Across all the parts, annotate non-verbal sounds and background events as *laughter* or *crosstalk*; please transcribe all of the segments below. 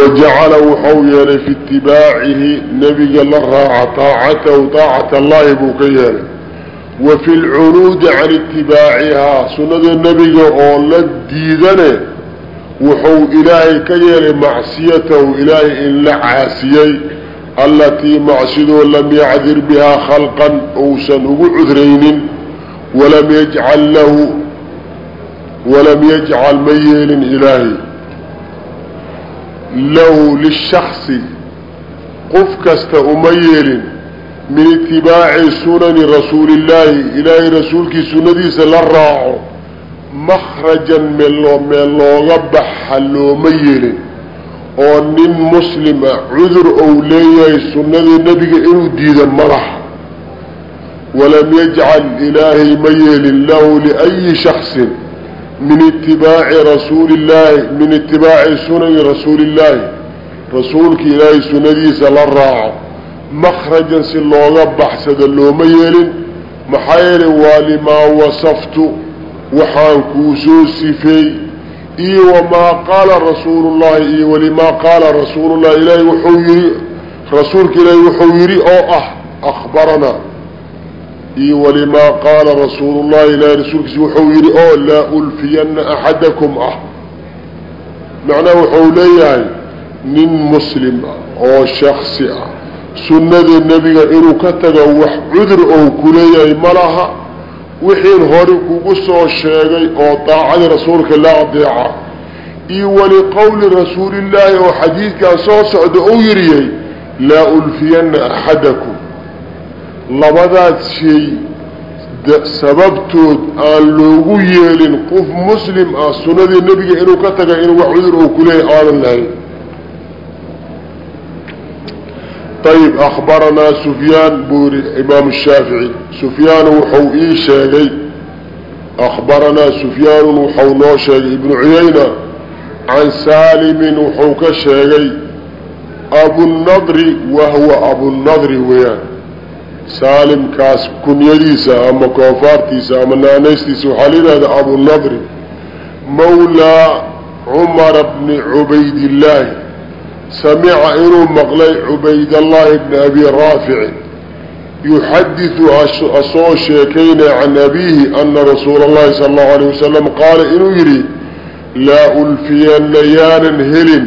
wajacala wuxuu yeelay fi itibaacihi nebiga la raaca taacatahu taacata allahi buu ka yeelay wa fi lcunuudi can itibaacihaa sunnada nebiga oo la diidane wuxuu ilaahay ka yeelay macsiyatahu ilaahay in la caasiyey allatii macsidoo lam yacdir bihaa khalqan uusan ugu cudraynin walam yajcal lahu walam yajcal ma yeelin ilaahay lahu lishaksi qof kasta uma yeelin min itibaaci sunani rasuulillaahi ilaahay rasuulkii sunnadiisa la raaco makhrajan meel meel looga baxa looma yeelin oo nin muslim ah cudur ou leeyahay sunnadii nebiga inuu diido madaxa walam yajcal ilaahay ma yeelin lahu liayi shaksin min itibaaci rasuuli illaahi min itibaaci sunani rasuuli illaahi rasuulka ilaahay sunnadiisa la raaco makhrajan si looga baxsado looma yeelin maxaa yeelay waa limaa wasaftu waxaan kuu soo sifeey iyo wamaa qaala rasuulullahi iyo walimaa qaala rasuulullahi ilaahay wuxuu yihi rasuulka ilaahay wuxuu yidhi oo ah akhbaranaa iyo walimaa qaala rasuulu llahi ilahi rasuulkiisa wuxuu yidhi oo laa ulfiyanna axadakum ah. Macnaha wuxuu leeyahay nin muslim ah oo shaksi ah sunnadii nebiga inuu ka tago wax cudur ou ku leeyahay ma laha. Wixiin hore kugu soo sheegay oo daacadii rasuulka la adeeca iyo waliqowli rasuulillaahi oo xadiidkan soo socda uu yidhiyay laa ulfiyanna axadakum labadaas shay sababtood aan loogu yeelin qof muslim ah sunnadii nebiga inuu ka taga in wax cudur uu kuleeyahy aanan lahayn. Ayib akhbaranaa sufyaan buu yihi imaam shaafici. Sufyaanu wuxuu ii sheegay akhbaranaa sufyaanun wuxuu noo sheegay ibnu cuyayna can saalimin wuxuu ka sheegay abunadri wahuwa abunadri weeyaan saalimkaas kunyadiisa ama koofaartiisa ama naanaystiisa waxaa la yidhahda abunadri mawlaa cumara bni cubaydillaahi. Samica inuu maqlay cubaydallahi bni abi raaficin yuxadidu asoo sheekaynaya can abiihi ana rasuula allahi sala allahu alayh wasalam qaala inuu yidhi laa ulfiyanna yaanan helin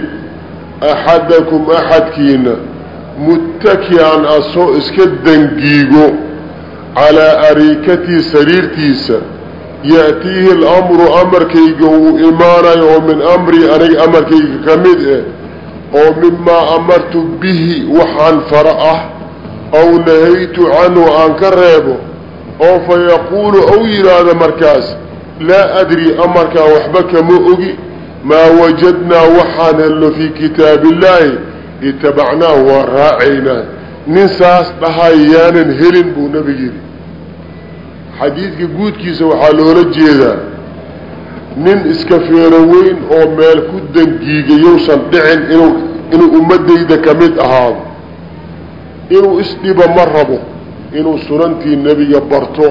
axadakum axadkiina muttaki'an asoo iska dangiigo calaa ariikatii sariirtiisa ya'tiihi alamru amarkayga wuu imaanayo oo min amrii aniga amarkayga ka mid eh oo mimaa amartu bihi waxaan fara ah aw nahaytu canhu aan ka reebo oo fa yaquulu ou yidhaahdo markaas laa adri amarkaa waxba kama ogi maa wajadnaa waxaan helno fii kitaabi illaahi itabacnaahu waan raacaynaa nin saas dhahay yaanan helin buu nebigu yidhi xadiidka guudkiisa waxaa loola jeedaa nin iska feero weyn oo meel ku dangiigay yousan dhicin inuu inuu ummadayda ka mid ahaado inuu isdhiba ma rabo inuu sunantii nebiga barto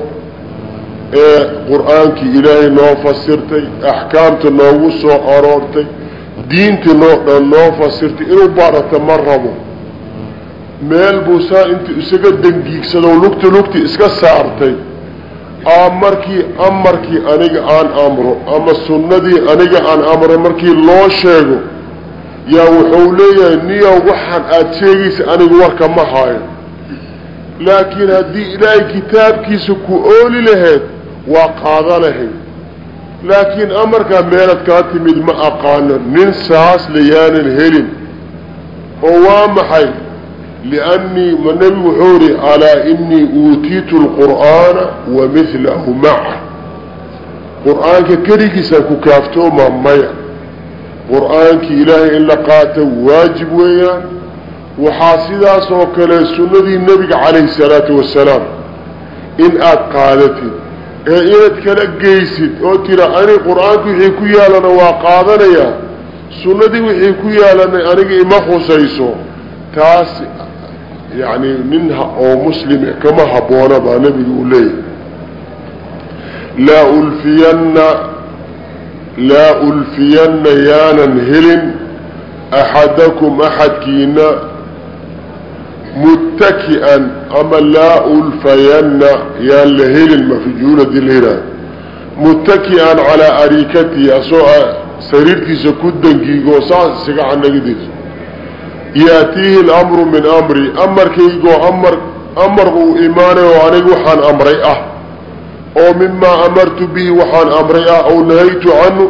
ee qur'aankii ilaahay noo fasirtay axkaamta noogu soo aroortay diintii noo noo fasirtay inuu barato ma rabo. Meel buu saa intuu isaga dangiigsadoo lugti lugti iska saartay. Aa markii amarkii aniga aan amro ama sunnadii aniga aan amro markii loo sheego yaa wuxuu leeyahay niyow waxaan aada sheegaysa aniga warka ma hayo. Laakiin haddii ilaahay kitaabkiisa ku ooli lahayd waa qaadanahayd laakiin amarkaa meelad kaa timid ma aqaano nin saas layaanan helin oo waa maxay? Liannii ma nebigu wuxuu ihi alaa inii uutiitu lqur'aana wa midlahu maca qur'aanka keligiisaan ku kaaftoomaa maya. Qur'aankii ilaahay in la qaato waajib weeyaan. Waxaa sidaas oo kale sunnadii nebiga calayhi salaatu wasalaam in aada qaadatid ee inaad kala geysid oo tira ani qur'aanku wixii ku yaalana waa qaadanayaa sunnadii wixii ku yaalana aniga ima khusayso. Taas yacni nin oo muslime kama habboona baa nebiga uu leeyahay. Laa ulfiyanna laa ulfiyanna yaanan helin axadakum axadkiina muttaki'an ama laa ulfayanna yaan la helin mafjuuladii la yidhaah muttaki'an calaa arikatihi asoo sariirtiisa ku dangiigoo saas isaga canagadiisa yaatiihi lamru min amri amarkaygoo amar amar uu imaanay oo aniga waxaan amray ah. Oo mimaa amartu bihi waxaan amray ah ow nahaytu canhu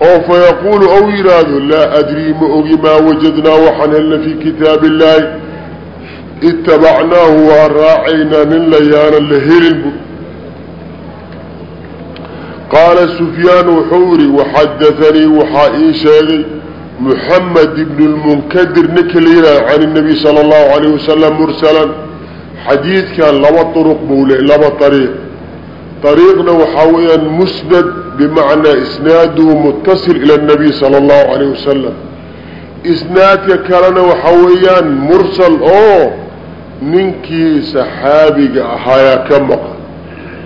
oo fayaquulu ou yidhaahdo laa adrii ma ogi maa wajadnaa waxaan helna fii kitaabi illaahi itabacnaahu waan raacaynaa nin layaanan la helin qaala sufyaan wuxuu yihi waxadaanii waxaa ii sheegay muxamed ibn lmunkadir ninka la yidhaha can اnabiy sala allahu alayh wasalam mursalan xadiidkan laba duruq buu le laba ariiq ariiqna waxaa weeyaan musnad bimacnaa isnaaduhu mutasil ila اnabiy sala allahu alayh wasalam isnaadka kalena waxaa weeyaan mursal oo ninkii saxaabiga ahaayaa ka maqan.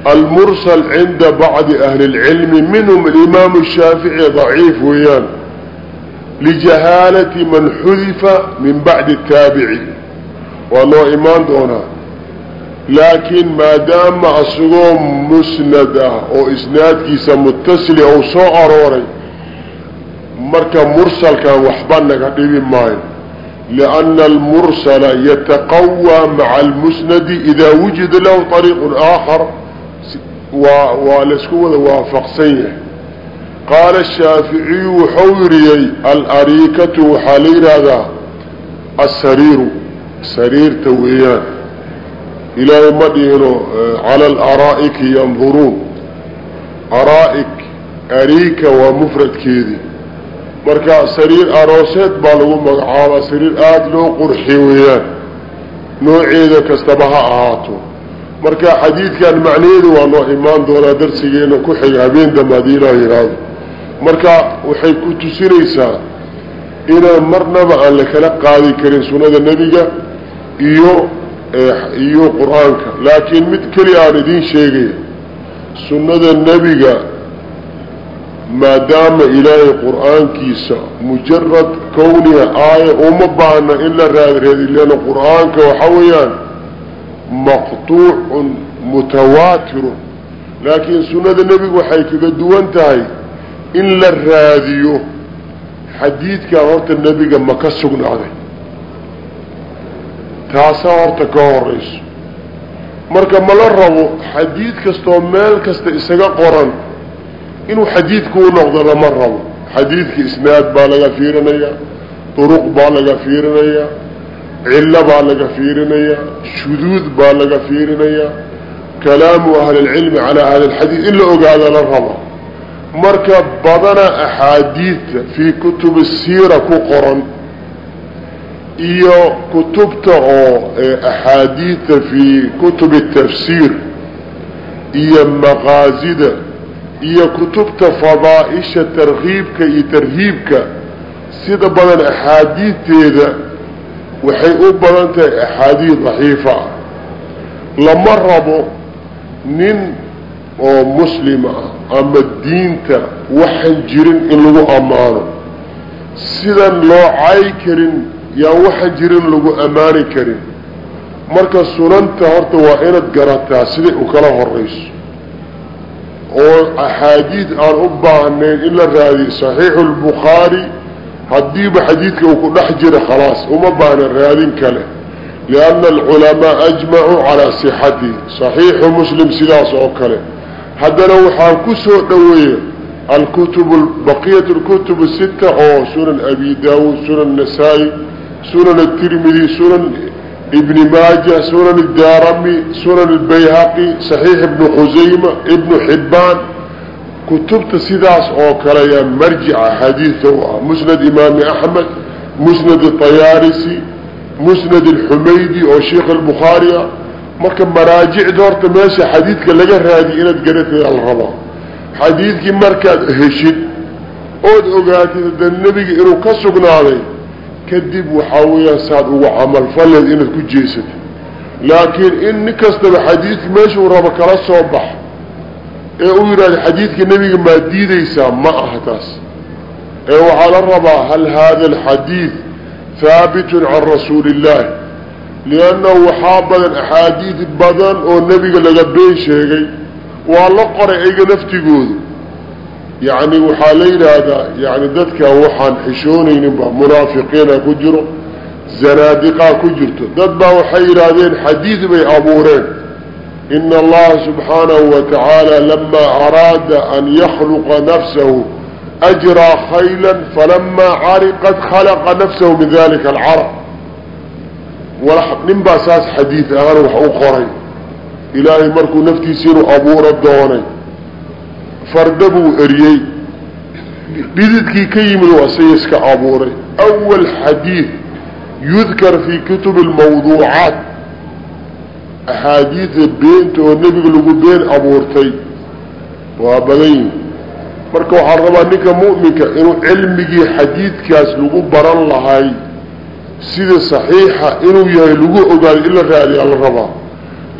Almursal cinda bacdi ahli اlcilmi minhum alimaamu shaafici daciif weeyaan. Lijahaalati man xudifa min bacdi taabici. Waa loo imaan doonaa. Laakiin maadaama asagoo musnad ah oo isnaadkiisa mutasili ou soo arooray marka mursalkan waxba naga dhibi maayo lianna almursala yataqawaa maca almusnadi idaa wujida lahu طariiqun aakhar waa waa laysku wada waafaqsan yahay qaala shaaficiyu wuxuu yiriyey alariikatu waxaa la yidhaahdaa asariiru sariirta weeyaan ilaahay ma dhihino marka sariir arooseed baa lagu magacaabaa sariir aada loo qurxiy weeyaan. Nooceeda kastaba ha ahaato. Marka xadiidkan macnaheedu waa noo imaan doonaa darsigeena ku xiga habeen dambe haddii ilaah yidhaahdo marka waxay ku tusinaysaa inaan marnaba aan la kala qaadi karin sunnada nebiga iyo iyo qur'aanka. Laakiin mid keli aan idiin sheegaya sunnada nebiga maadaama ilaahay qur'aankiisa mujarad kowniga aaya uma baahna in la raadreedi leanna qur'aanka waxa weeyaan maqtuucun mutawaatirun. Laakiin sunnada nebigu waxay kaga duwan tahay in la raadiyo xadiidkaa horta nebiga ma ka sugnaaday. Taasaa horta ka horayso marka mala rabo xadiid kastoo meel kasta isaga qoran inuu xadiidku u noqdo lama rabo. Xadiidka isnaad baa laga fiirinayaa duruq baa laga fiirinayaa cillo baa laga fiirinayaa shuduud baa laga fiirinayaa kalaamu ahlilcilmi calaa ahli lxadiid in la ogaada la rabo. Marka badana axaadiidta fii kutubi siira ku qoran iyo kutubta oo axaadiidta fii kutubi tafsiir iyo maqaasida iyo kutubta fadaaisha tarkiibka iyo tarhiibka sida badan axaadiidteeda waxay u badan tahay axaadiid daciifa. Ah lama rabo nin oo muslima ah ama diinta waxaan jirin in lagu ammaano. Sidan loo cay karin yaan waxaan jirin lagu ammaani karin. Marka sunanta horta waa inaad garataa siday u kala horayso oo axaadiid aan u baahnayn in la raadiyo saxiixu lbukhaari haddiiba xadiidka uu ku dhex jira khalaas uma baahna raadin kale lianna alculamaa ajmacuu calaa sixatihi saxiixu muslim sidaas oo kale. Haddana waxaan ku soo dhoweeya alkutub baqiyat lkutub sita oo sunan abi daawuud sunan nasaa-i sunan atirmidi sunan ibni maaja sunan daarami sunan albayhaqi saxiix ibnu khusayma ibnu xibbaan kutubta sidaas oo kale yaa marjica xadiida u ah. Musnad imaami axmed musnad tayaarisi musnad alxumaydi oo sheikh albukhaari ah. Marka maraajicda horta meesha xadiidka laga raadiya inaad garatay al rabaa xadiidkii markaad heshid ood ogaatid hadda nebiga inuu ka sugnaaday kadib waxaa weeyaan saad ugu camalfaleed inaad ku jeesatid laakiin in nin kastaba xadiidka meeshuu rabo kala soo bax ee uu yidhahdo xadiidka nebiga maa diidaysaa ma aha taas. Ee waxaa la rabaa hal hada alxadiid haabitun can rasuuli illahi liannahu waxaa badan axaadiid badan oo nebiga laga been sheegay. Waa la qoray ayga naftigoodu yacni waxaa la yidhaahdaa yani dadka waxaan xishoonaynin ba munaafiqiina ku jiro zanaadiqaa ku jirto. Dad baa waxay yidhaahdeen xadiid bay abuureen. Ina allaha subxaanahu wa tacaala lamaa araada an yakhluqa nafsahu ajraa khayla falamaa cariqad khalaqa nafsahu min dalika alcarab. Nin baa saas xadiid ahaan wax u qoray. Ilaahay markuu naftiisa inuu doonay farda buu eriyey. Dhididkii ka yimid waa say iska abuuray. Awal xadiid yudkar fii kutub almawduucaat. Axaadiida beenta oo nebiga lagu been abuurtay waa badan yihiin marka waxaa rabaa ninka mu'minka inuu cilmigii xadiidkaas lagu baran lahay sida saxiixa inuu yahay lagu ogaado in la raadiyaa la rabaa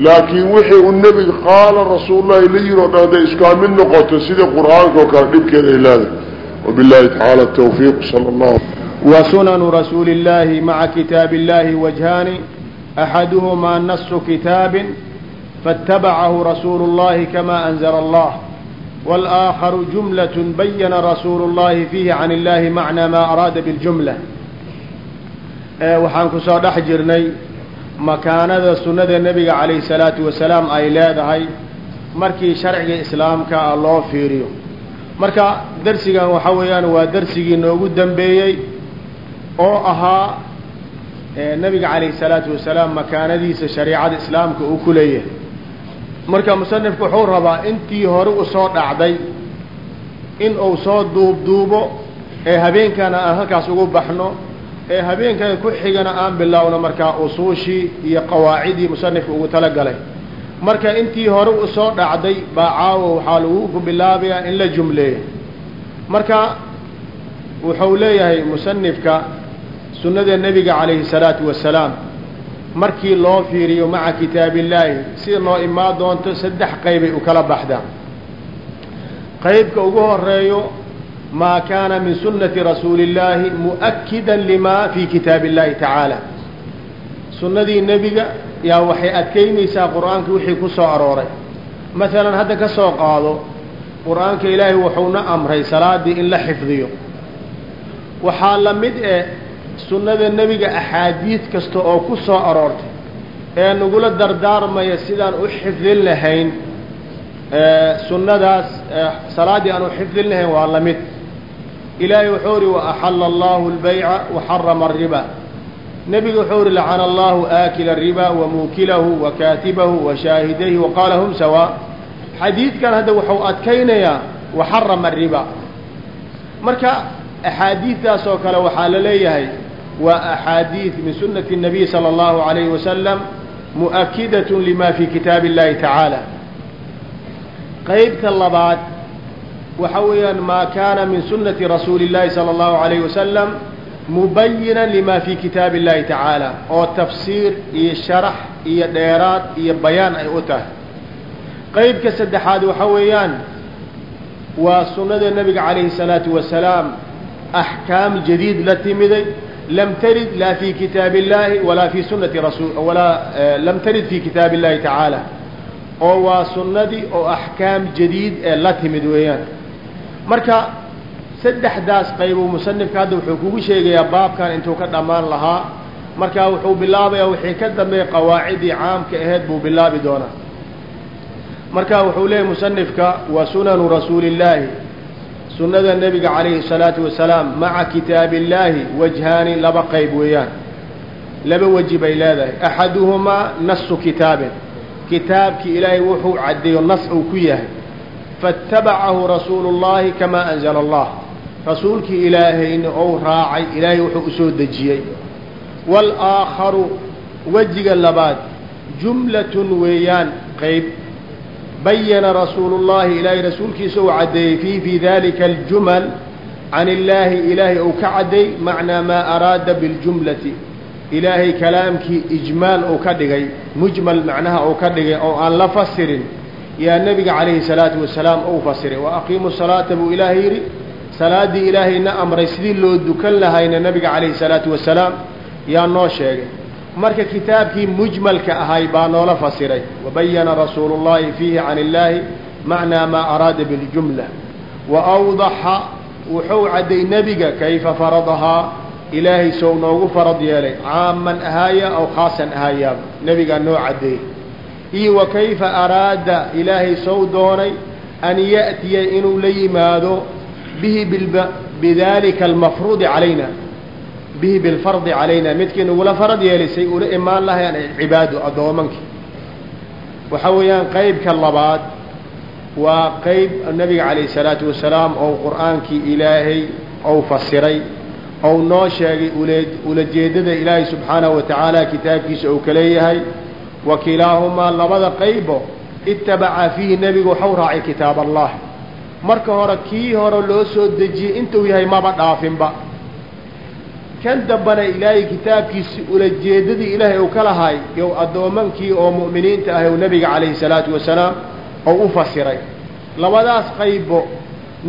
laakiin wixii uu nebiga qaala rasuulullahi la yiri o dhan hadday iskaa mid noqoto sida qur-aanka oo kale dhibkeeda ay leedahay wabillahi tacaala tawfiiq sala allah وسنن رسول الله مع كتاب الله وجهان أحدهما نص كتاب فاتبعه رسول الله كما أنزل الله والآخر جملة بين رسول الله فيه عن الله معنى ما أراد بالجملة waxaan ku soo dhex jirnay makaanada sunnada nebiga calayhi salaatu wasalaam ay leedahay markii sharciga islaamka ah loo fiiriyo. Marka darsigan waxa weeyaan waa darsigii noogu dambeeyey oo ahaa nebiga calayhi salaatu wasalaam makaanadiisa shariicada islaamka uu ku leeyahay. Marka musanifku wuxuu rabaa intii hore u soo dhacday in uu soo duubduubo ee habeenkana aan halkaas ugu baxno ee habeenkan ku xigana aan bilowno markaa usuushii iyo qawaacidii musanifka ugu talagalay marka intii hore u soo dhacday baa caawa waxaa lagu bilaabayaa in la jumleeyo. Marka wuxuu leeyahay musanifka sunnada nebiga calayhi salaatu wasalaam markii loo fiiriyo maca kitaabillaahi sida noo imaan doonto saddex qaybay u kala baxdaa. Qaybka ugu horeeyo maa kaana min sunnati rasuuli illaahi mu'akida lima fii kitaabi illahi tacaala sunnadii nebiga yaa waxay adkeynaysaa qur'aanka wixii ku soo arooray masalan hadda ka soo qaado qur'aanka ilaahay wuxuuna amray salaadii in la xifdiyo waxaa la mid eh sunnada nebiga axaadiid kasta oo ku soo aroortay ee nagula dardaarmaya sidaan u xifdin lahayn sunnadaas salaaddii aan u xifdin lahayn waa la mid ilaahay wuxuu ihi waaxala allahu lbayca waxarama ariba nebigu wuxuu ihi lacana allahu aakila riba wamuukilahu wakaatibahu washaahidayhi waqaala hum sawaa xadiidkan hadda wuxuu adkaynayaa waxarama riba marka axaadiidtaas oo kale waxaa la leeyahay waa axaadiid min sunati الnabiy salى اllahu عalayhi wasalam muؤkidaة lima fi kitaabi اllahi tacaala qeybta labaad waxa weeyaan maa kaana min sunati rasuuli اllahi salى اllahu عalayhi wasalam mubayina lima fi kitaabi اllahi tacaala oo tafsiir iyo sharax iyo dheeraad iyo bayaan ay u tahay qeybka saddexaad waxa weeyaan waa sunnada nebiga calayhi الsalaatu wasalaam axkaam jadiid la timiday lam tarid laa fi kitaabi اllahi walaa fi sunati rasul walaa lam tarid fi kitaabi اllahi tacaala oo waa sunnadii oo axkaam jadiid ee la timid weeyaan marka saddexdaas qaybuu musanifka hadda wuxuu kugu sheegayaa baabkan intuu ka dhammaan lahaa. Marka wuxuu bilaabayaa wixii ka dambeeya qawaacidii caamka aheed buu bilaabi doonaa. Marka wuxuu leeyahy musanifka wa sunanu rasuuli illaahi sunnada nebiga calayhi salaatu wasalaam maca kitaabillaahi wajhaani laba qayb weeyaan. Laba weji bay leedahay. Axaduhumaa nasu kitaabin. Kitaabkii ilaahay wuxuu caddeeyo nas uu ku yahay faاtabacahu rasuulu اllahi kamaa anzala allah rasuulkii ilaahayna ou raacay ilaahay wuxuu usoo dejiyey wاlآakharu wejiga labaad jumlatun weeyaan qayb bayana rasuulu اllahi ilaahay rasuulkiisa uu caddeeyey fii fi dalika aljumal can illaahi ilaahay uu ka cadday macnaa maa araada biاljumlati ilaahay kalaamkii ijmaal uu ka dhigay mujmal macnaha uu ka dhigay oo aan la fasirin yaa nebiga calayhi salaatu wasalaam uu fasiray wa aqiimu salaata buu ilaahay yidhi. Salaaddii ilaahayna amray sidii loo dukan lahayna nabiga calayhi salaatu wasalaam yaa noo sheegay. Marka kitaabkii mujmalka ahay baa noola fasiray. Wabayana rasuulu llahi fiihi can illaahi macnaa maa araada biljumla. Wa awdaxa wuxuu cadday nebiga kayfa faradahaa ilaahay sow noogu farad yeelay caaman ahaaya aw khaasan ahaayaaba nebigaa noo caddeeyey iyo wa araada ilaahay sow doonay an ya'tiya inuu la yimaado bihi bidalika almafruudi calayna bihi bilfardi calayna. Midkii nagula farad yeelay say ula imaan lahayaan cibaado addoomankii waxaa weeyaan qeybka labaad waa qeyb nabiga calayh isalaatu wasalaam ou qur'aankii ilaahay ou fasiray ou noo sheegay ule ulajeeddada ilaahay subxaanahu wa tacaala kitaabkiisa ou ka leeyahay wa kilaahumaa labada qaybo itabaca fiihi nebigu waxau raacay kitaab allah. Marka hore kii hore loo soo dejiyey intuu yahay maba dhaafinba. Kan dambana ilaahay kitaabkiisi ulajeeddadii ilaahay uu ka lahay yow addoomankii oo mu'miniinta ah ou nebiga calayhi salaatu wasalaam ou u fasiray. Labadaas qaybo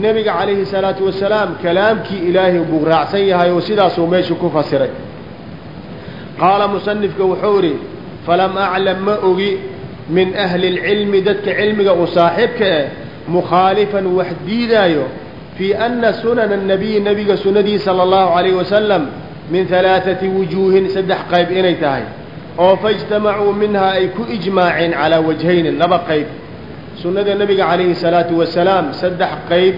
nebiga calayhi salaatu wasalaam kalaamkii ilaahay buu raacsan yahay oo sidaasuu meeshu ku fasiray. Qaala musanifka wuxuu idhi falam aclam ma ogi min ahli اlcilmi dadka cilmiga u saaxiibka eh mukhaalifan wax diidaayo fii ana sunana الnabiyi nebiga sunadii salى اllahu عalayh wasalam min halaaثati wujuuhin saddex qayb inay tahay oo faاjtamacuu minhaa ay ku ijmaaceen calaa wajhayni laba qayb sunnada nebiga calayhi salaatu wasalaam saddex qayb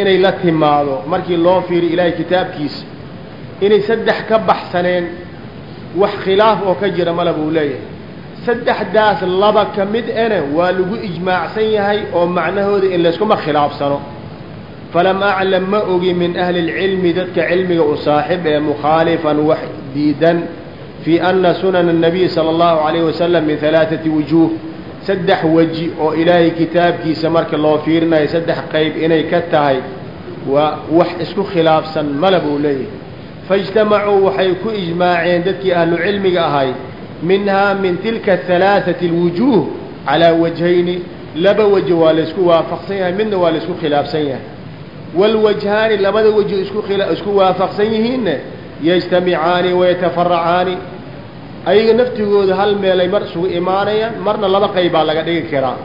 inay la timaado markii loo fiiriyo ilaahay kitaabkiisa inay saddex ka baxsaneen wax khilaaf oo ka jira mala buu leeyahay saddexdaas laba ka mid ene waa lagu ijmaacsan yahay oo macnahooda in layskuma khilaafsano falam aclam ma ogi min ahli اlcilmi dadka cilmiga u saaxib ee mukhaalifan wax diidan fii ana sunana الnabiy salى اllahu عalayh wasalam min halaaثati wujuuh saddex weji oo ilaahay kitaabkiisa marka loo fiirinayo saddex qayb inay ka tahay waa wax isku khilaafsan mala buu leeyahay faاjtamacuu waxay ku ijmaaceen dadkii ahlu cilmiga ahay minhaa min tilka halaaثati اlwujuuh calaa wajhayni laba weji waa laysku waafaqsan yahay midna waa laysku khilaafsan yahay wاlwajhaani labada weji isku isku waafaqsan yihiinna yajtamicaani wayatafaracaani ayaga naftigooda hal meelay mar isugu imaanayaan marna laba qaybaa laga dhigi karaa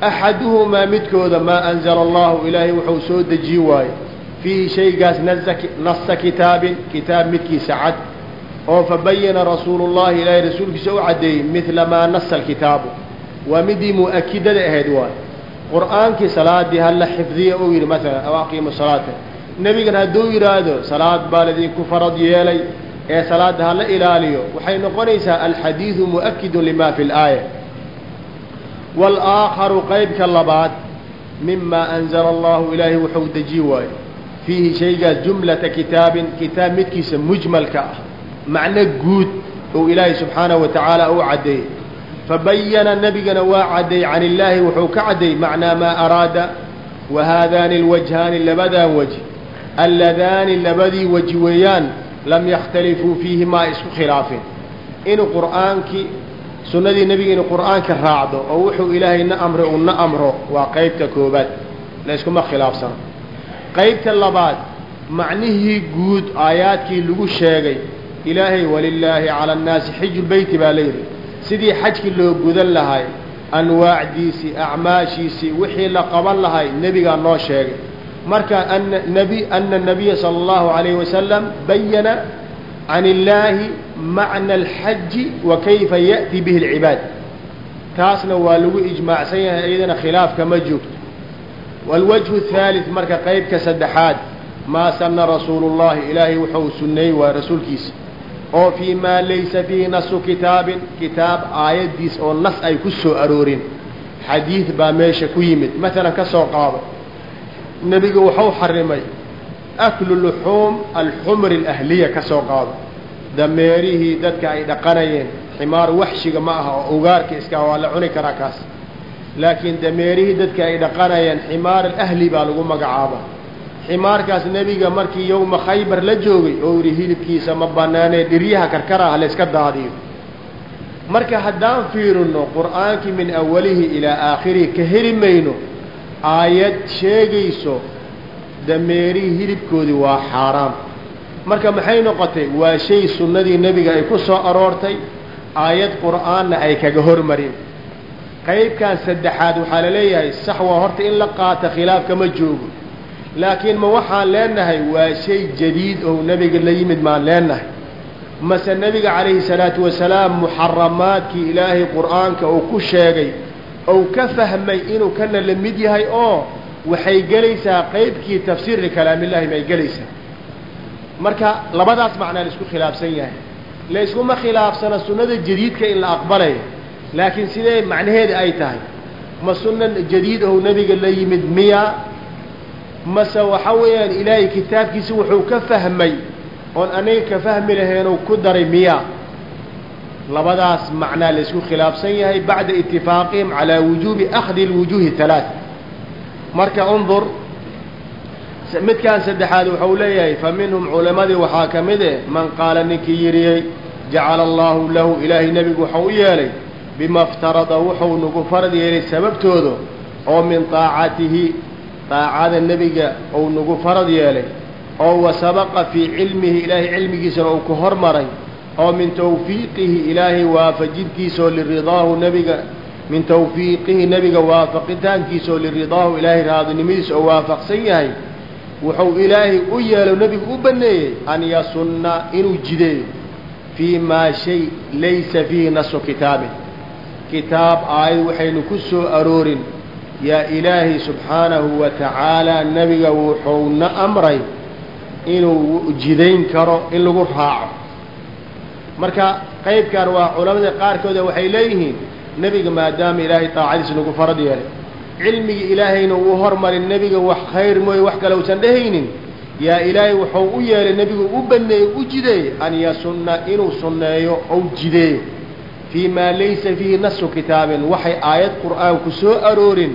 axaduhumaa midkooda maa anzala allahu ilaahay wuxuu soo dejiyi waaye fiihi shaygaas nasa kitaabin kitaab midkiisa cad oo fabayana rasuulu llaahi ilaahay rasuulkiisa u caddeeyey mila maa nasa alkitaabu waa midii mu'akidada ahayd waay qur'aankii salaadii hala xifdiya ou yidhi maalan aw aqiimu salaata nebigan hadduu yidhaahdo salaad baa laydinku farad yeelay ee salaadda hala ilaaliyo waxay noqonaysaa alxadiidu mu'akidun lima fi laaya waalaaakharu qaybka labaad mima anzala allahu ilaahay wuxuu deji waayo fiihi shaygaas jumlata kitaabin kitaab midkiisa mujmalka ah macno guud ou ilaahay subxaanahu wa tacaala u caddeeyey fabayana nebigana waa caddeey can illaahi wuxuu ka caddeeyey macnaa maa araada wa haadaani اlwajhaani labadan weji alladaani labadii weji weeyaan lam yakhtalifuu fiihi maa isku khilaafin inuu qur'aankii sunnadii nebiga inuu qur'aanka raacdo oo wuxuu ilaahay na amray uu na amro waa qaybta koobaad layskuma khilaafsano qaybta labaad macnihii guud aayaadkii lagu sheegay ilaahay walilaahi cala annaasi xijulbeyti baa layidhi sidii xajkii loo gudan lahay anwaacdiisii acmaashiisii wixii la qaban lahay nebigaa noo sheegay. Marka anna nabi ana nabiya sala allahu calayhi wasalam bayana can illaahi macna alxaji wa kayfa ya'tii bihi alcibaad. Taasna waa lagu ijmaacsan yahay iyadana khilaafka ma joogto wاlwajhu الثaalith marka qeybka saddexaad maa sana rasuulu اllahi ilaahay wuxuu suneeyey waa rasuulkiisa oo fii maa laysa fiihi nasu kitaabin kitaab aayaddiis oo nas ay ku soo aroorin xadiid baa meesha ku yimid maalan ka soo qaado nebigu wuxuu xarimay aklu luxuum alxumri alahliya ka soo qaado dameerihii dadka ay dhaqanayeen ximaar waxshiga ma aha oo ugaarka iska waa la cuni karaa kaas laakiin dameerihii dadka ay dhaqanayeen ximaar alahli baa lagu magacaaba. Ximaarkaas nebiga markii yowma khaybar la joogay oo yihi hilibkiisa ma banaanee dhiryaha karkara ha layska daadiyo. Marka haddaan fiirino qur'aankii min awalihi ilaa aakhirihi ka heli mayno aayad sheegayso dameerihii hilibkoodii waa xaaraam. Marka maxay noqotay? Waa shay sunnadii nebiga ay ku soo aroortay. Aayad qur'aanna ay kaga hormarin qaybkan saddexaad waxaa la leeyahay sax waa horta in la qaata khilaaf kama joogo. Laakiin ma waxaan leenahay waa shay jadiid oo nebiga la yimid maan leenahay. Mase nebiga calayhi salaatu wasalaam muxaramaadkii ilaahay qur'aanka uu ku sheegay ou ka fahmay inuu kana la mid yahay oo waxay gelaysaa qaybkii tafsiirka kalaamillaahi bay gelaysaa. Marka labadaas macnaa la isku khilaafsan yahay. Layskuma khilaafsana sunnada jadiidka in la aqbalayo laakiin sidee macnaheeda ay tahay? Ma sunna jadiid ou nebiga la yimid miya? Mase waxa weeyaan ilaahay kitaabkiisa wuxuu ka fahmay oon aniga ka fahmi lahaynuu ku daray miya? Labadaas macnaa la isku khilaafsan yahay bacda itifaaqihim calaa wujuubi akhdi lwujuuhi halaat marka undur midkaan saddexaad wuxuu leeyahay fa minhum waxaa ka mid eh man qaala ninkii yidhiyey jacala allaahu lahu ilaahay nebigu waxau u yeelay bima iftarada wuxuu nagu farad yeelay sababtooda oo min taacatihi daacada nebiga ou nagu farad yeelay oo wa sabaqa fii cilmihi ilaahay cilmigiisana uu ku hormaray oo min tawfiiqihi ilaahay waafajintiisaoo liridaahu nebiga min tawfiiqihi nebiga waafaqitaankiisaoo liridaahu ilaahay raadinimadiisa oo waafaqsan yahay wuxuu ilaahay u yeelo nebigu u baneeyey an yasunna inuu jideeyo fii maa shay laysa fiihi nasu kitaabin kitaab aayad waxaynu ku soo aroorin yaa ilaahay subxaanahu wa tacaala nebiga wuxuuna amray inuu jidayn karo in lagu raaco. Marka qaybkan waa culamada qaarkooda waxay leeyihiin nebiga maadaama ilaahay daacadiisa nagu farad yeelay. Cilmigii ilaahayna uu hormarin nebiga wax khayr mooye wax kale usan dhehaynin. Yaa ilaahay wuxuu u yeelay nebigu u baneeyey u jideeyey an yasunna inuu sunneeyo ou jideeyo fii maa laysa fiihi nasu kitaabin waxay aayad qur'aanku soo aroorin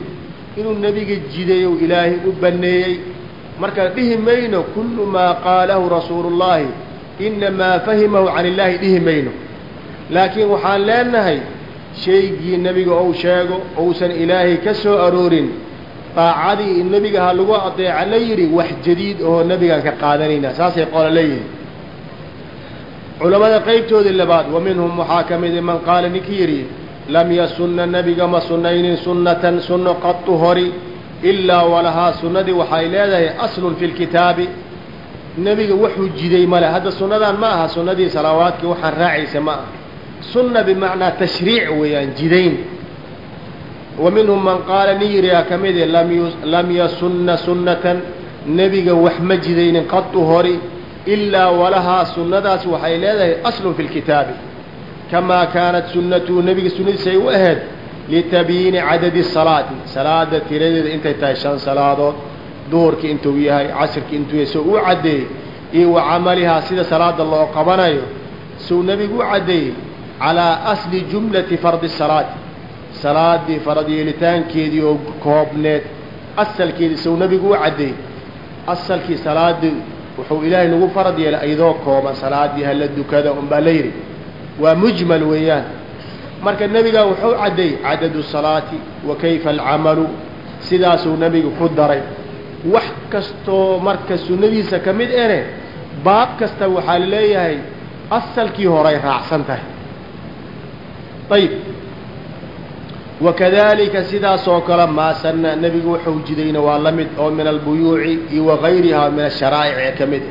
inuu nebiga jideeyo ilaahay u baneeyey marka dhihi mayno kullu maa qaalahu rasuulu llaahi inamaa fahimahu can illaahi dhihi mayno laakiin waxaan leenahay shaygii nebiga ou sheego ousan ilaahay ka soo aroorin daacadii nebiga ha lagu adeeca la yidhi wax jadiid oo nebigaan ka qaadanaynaa saasay qola leeyihiin culammada qaybtoodii labaad wa minhum waxaa ka mid man qaala ninkii yidhi lam yasunna nebiga ma sunnaynin sunnatan sunno qatu hori ilaa walahaa sunnadii waxay leedahay aslun fi lkitaabi nebiga wuxuu jiday male hadda sunnadan ma aha sunnadii salaawaadkii waxaan raacaysa ma aha. Sunna bimacnaa tashriic weeyaan jidayn. Wa minhum man qaala nin yidhiyaa ka mide lam yasunna sunnatan nebiga wax ma jidaynin qatu hori ilaa walahaa sunnadaas waxay leedahay aslun fi lkitaabi kamaa kaanat sunnatuhu nebiga sunnadiisa ay u ahayd litabyiini cadadi salaati salaada tiradeeda intay tahay shan salaadood duhurkii intuu yahay casirkii intuu yahay soo u caddeeyey iyo wa camalihaa sida salaada loo qabanayo suu nebigu u caddeeyey calaa asli jumlati fardi salaati salaadii farad yeelitaankeedii oo koobneed asalkeedii suu nebigu u caddeeyey asalkii salaadii wuxuu ilaahay nagu farad yeelay iyadoo kooban salaadii hala dukada unbaa la yidhi waa mujmal weeyaan. Marka nebigaa wuxuu caddeeyey cadadu salaati wa kayfa alcamalu? Sidaasuu nebiga ku daray. Wax kastoo marka sunnadiisa ka mid ene baab kasta waxaa la leeyahay asalkii horay raacsan tahay. Ayib wakadalika sidaasoo kale maa sanna nebigu wuxuu jidayna waa la mid oo min albuyuuci iyo wagayrihaa min asharaa'ic ka mid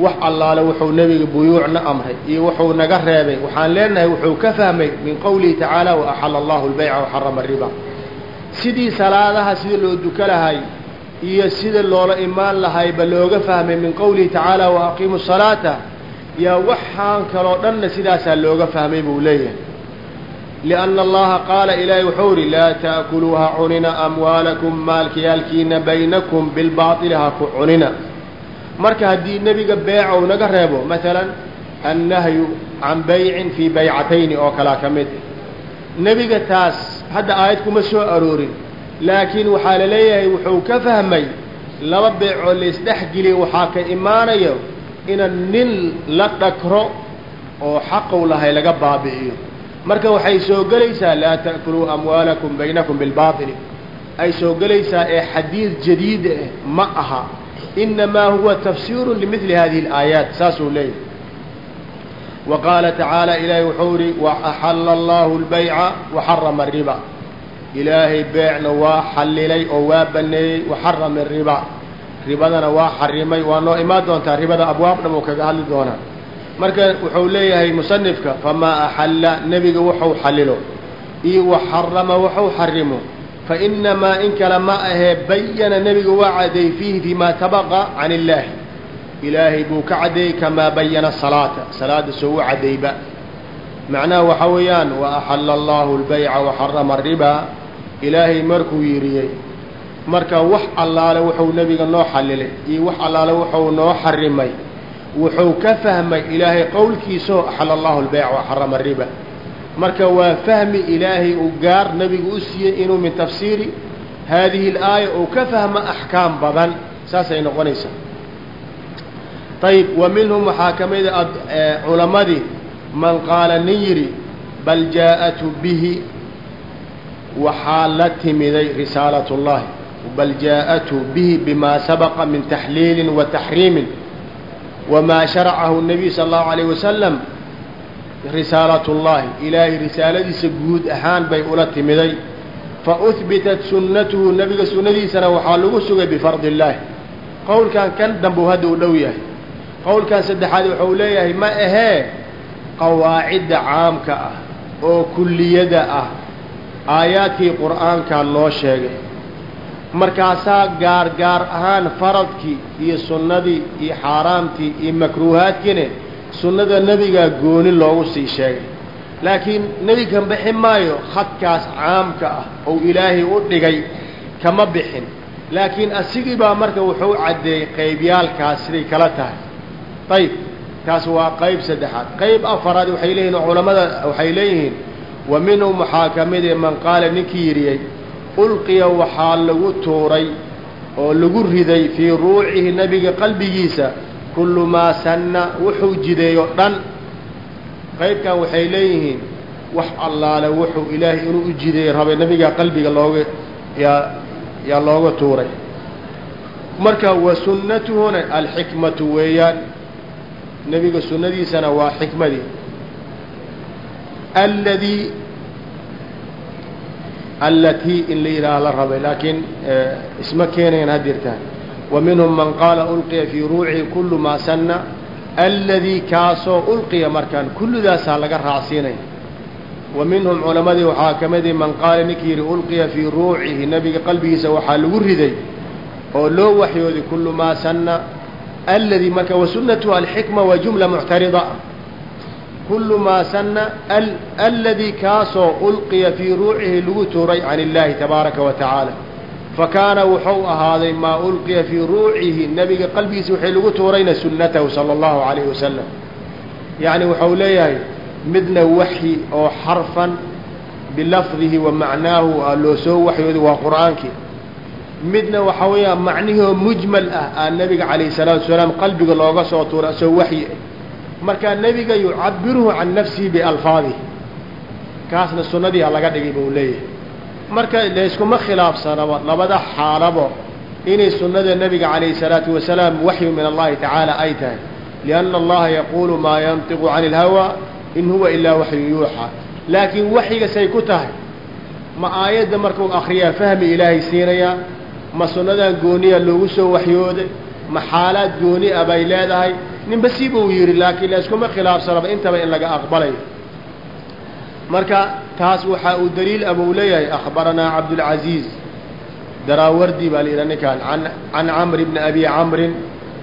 wax allaale wuxuu nebiga buyuucna amray iyo wuxuu naga reebay waxaan leenahay wuxuu ka fahmay min qowlihi tacaala waaxala allahu lbayca waxarama ariba sidii salaadaha sida loo duka lahay iyo sida loola imaan lahayba looga fahmay min qowlihi tacaala waaqiimu salaata yaa waxaan kaloo dhanna sidaasaa looga fahmay buu leeyahay lianna allaha qaala ilaahay wuxuu idhi laa ta'kuluuha cunina amwaalakum maalkayaalkiina baynakum bilbaatili ha ku cunina marka haddii nebiga beeca uu naga reebo maalan annahyu can baycin fii baycatayni oo kalaa ka mid nebiga taas hadda aayad kuma soo aroorin laakiin waxaa la leeyahay wuxuu ka fahmay laba beecoo laisdhexgeliya waxaa ka imaanayo inan nin la dhakro oo xaqow lahay laga baabi'iyo marka waxay soo gelaysaa laa ta'kuluu amwaalakum baynakum bilbaaili ay soo gelaysaa ee xadiid jadiid eh ma aha. Inamaa huwa tafsiiru limili hadihi alaayaat saasuu leeyahy wa qaala tacaala ilaahay wuxuu idhi waaxalla allaahu albayca waxarama ariba ilaahay beecna waa xallilay oo waa banneeyey waxarama ariba ribadana waa xarimay waa noo imaan doontaa ribada abwaab dhan uu kaga hadli doonaa marka wuxuu leeyahay musanifka famaa axalla nebiga wuxuu xallilo iyo waxarama wuxuu xarimo fainamaa in kale ma ahee bayana nebiga waa cadeeyey fiihi fimaa tabaqa can illaahi ilaahay buu ka caddeeyey kamaa bayana salaata. Salaada soo u caddeeyba macnaha waxaa weeyaan wa axalla allahu lbayca waxarama aribaa ilaahay markuu yidhiyey marka wax allaale wuxuu nebiga noo xallilay iyo wax allaale wuxuu noo xarimay wuxuu ka fahmay ilaahay qowlkiisao axalla allahu lbayca waxarama ariba marka waa fahmi ilaahay uu gaar nebigu u siiyey inuu min tafsiiri haadihi alaaya uu ka fahmo axkaam badan saasay noqonaysaa. Ayib wa minhum waxaa ka mida culammadii man qaala nin yidhi bal jaa'atu bihi waxaa la timiday risaalat اllahi bal jaa'atu bihi bima sabaqa min taxliilin wa taxriimin wamaa sharacahu الnabiy sala اllahu alayh wasalam risaalat اllahi ilaahay risaaladiisa guud ahaan bay ula timiday faahbitat sunnatuhu nebiga sunnadiisana waxaa lagu sugay bifardi illaahi qowlkan kan dambuu hadda u dhow yahay qowlkan saddexaad wuxuu leeyahay ma ahee qawaacidda caamka ah oo kulliyada ah aayaadkii qur'aankaa loo sheegay markaasaa gaar gaar ahaan faradkii iyo sunnadii iyo xaaraamtii iyo makruuhaadkiine sunnada nebigaa gooni loogu sii sheegay. Laakiin nebigan bixin maayo khadkaas caamka ah ou ilaahay u dhigay kama bixin. Laakiin asigii baa marka wuxuu caddeeyey qeybyaalkaas siday kala tahay. Ayib taas waa qayb saddexaad. Qayb afaraad waxay leeyihiin culammada waxay leeyihiin wa minhum waxaa ka mid e man qaala ninkii yidhiyey ulqiya waxaa lagu tuuray oo lagu riday fii ruucihi nebiga qalbigiisa kullu maa sanna wuxuu jideeyo dhan. Qaybkan waxay leeyihiin wax allaale wuxuu ilaahay inuu u jideeyey rabay nebigaa qalbiga looga yaa yaa looga tuuray. Marka wa sunnatuhuna alxikmatu weeyaan. Nebiga sunnadiisana waa xikmadii. Alladii allatii in la yidhaaha la rabay laakiin isma keenayan hadirtaan wa minhum man qaala ulqiya fii ruucihi kullu maa sanna alladii kaasoo ulqiya markaan kullidaasaa laga raacsiinaya wa minhum culammadii waxaa ka midi man qaala ninkii yidhi ulqiya fii ruucihi nebiga qalbigiisa waxaa lagu riday oo loo waxyooday kullu maa sanna alladii marka wa sunnatuhu alxikma waa jumla muctarida kullu maa sanna alladii kaasoo ulqiya fii ruucihi lagu tuuray can illaahi tabaaraka wa tacaala. Fa kaana wuxuu ahaaday maa ulqiya fii ruucihi nebiga qalbigiisa waxay lagu tuurayna sunnatahu sala allahu calayhi wasalam yacni wuxuu leeyahay midna waxyi oo xarfan bilafdihi wa macnaahu aa loo soo waxyooday waa qur'aankii midna waxaa weeyaa macnihii oo mujmal ah aa nebiga calayhi salaatu wasalaam qalbiga looga soo tuuray asoo waxyi markaa nebiga yucabiruhu can nafsihi bialfaadihi. Kaasna sunnadii laga dhigay buu leeyahay. Marka layskuma khilaafsanaba labada xaalabo inay sunnada nebiga calayhi salaatu wasalaam waxyu min allahi tacaala ay tahay. Lianna allaha yaquulu maa yantiqu cani ilhawaa in huwa ilaa waxyu yuuxaa laakiin waxyiga say ku tahay ma aayadda markuu akriyaa fahmi ilaahay siinayaa ma sunnadan gooniya loogu soo waxyooday ma xaalaad gooni a bay leedahay ninba si buu yidhi laakiin layskuma khilaafsanaba intaba in laga aqbalayo marka taas waxaa uu daliil ah buu leeyahay akhbaranaa cabdulcaziiz daraawardi baa la yidhaha ninkaan can camri bni abi camrin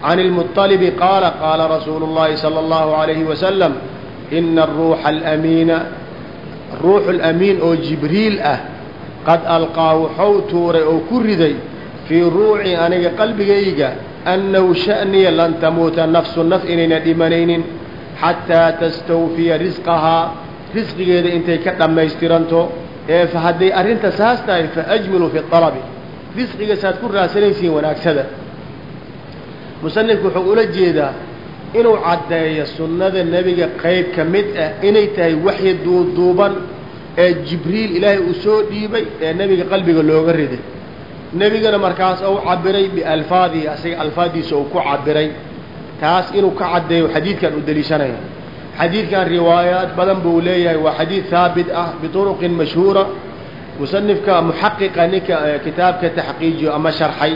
can ilmuطalibi qaala qaala rasuulu اllahi salى اllahu عalayhi wasalam ina aruuxa alamiina ruuxu lamiin oo jibriil ah qad alqaa wuxuu tuuray oo ku riday fii ruuci aniga qalbigayga annahu sha'niya lan tamuuta nafsu naf inayna dhimanaynin xataa tastawfiya risqahaa risqigeeda intay ka dhammaystiranto ee fa hadday arrinta saas tahay faajmiluu fi alabi risqiga saad ku raasanaysiin wanaagsada musanifku wuxuu ula jeedaa inuu caddeeyo sunnada nebiga qayb ka mid ah inay tahay waxyi duuduuban ee jibriil ilaahay uu soo dhiibay ee nebiga qalbiga looga riday nebigana markaas ou cabiray bialfaadihi asaga alfaaddiisa uu ku cabiray. Taas inuu ka caddeeyo xadiidkan u deliishanaya. Xadiidkan riwaayaad badan buu leeyahay waa xadiid haabit ah bituruqin mashhuura. Musanifka muxaqiqa ninka kitaabka taxqiijiyo ama sharxay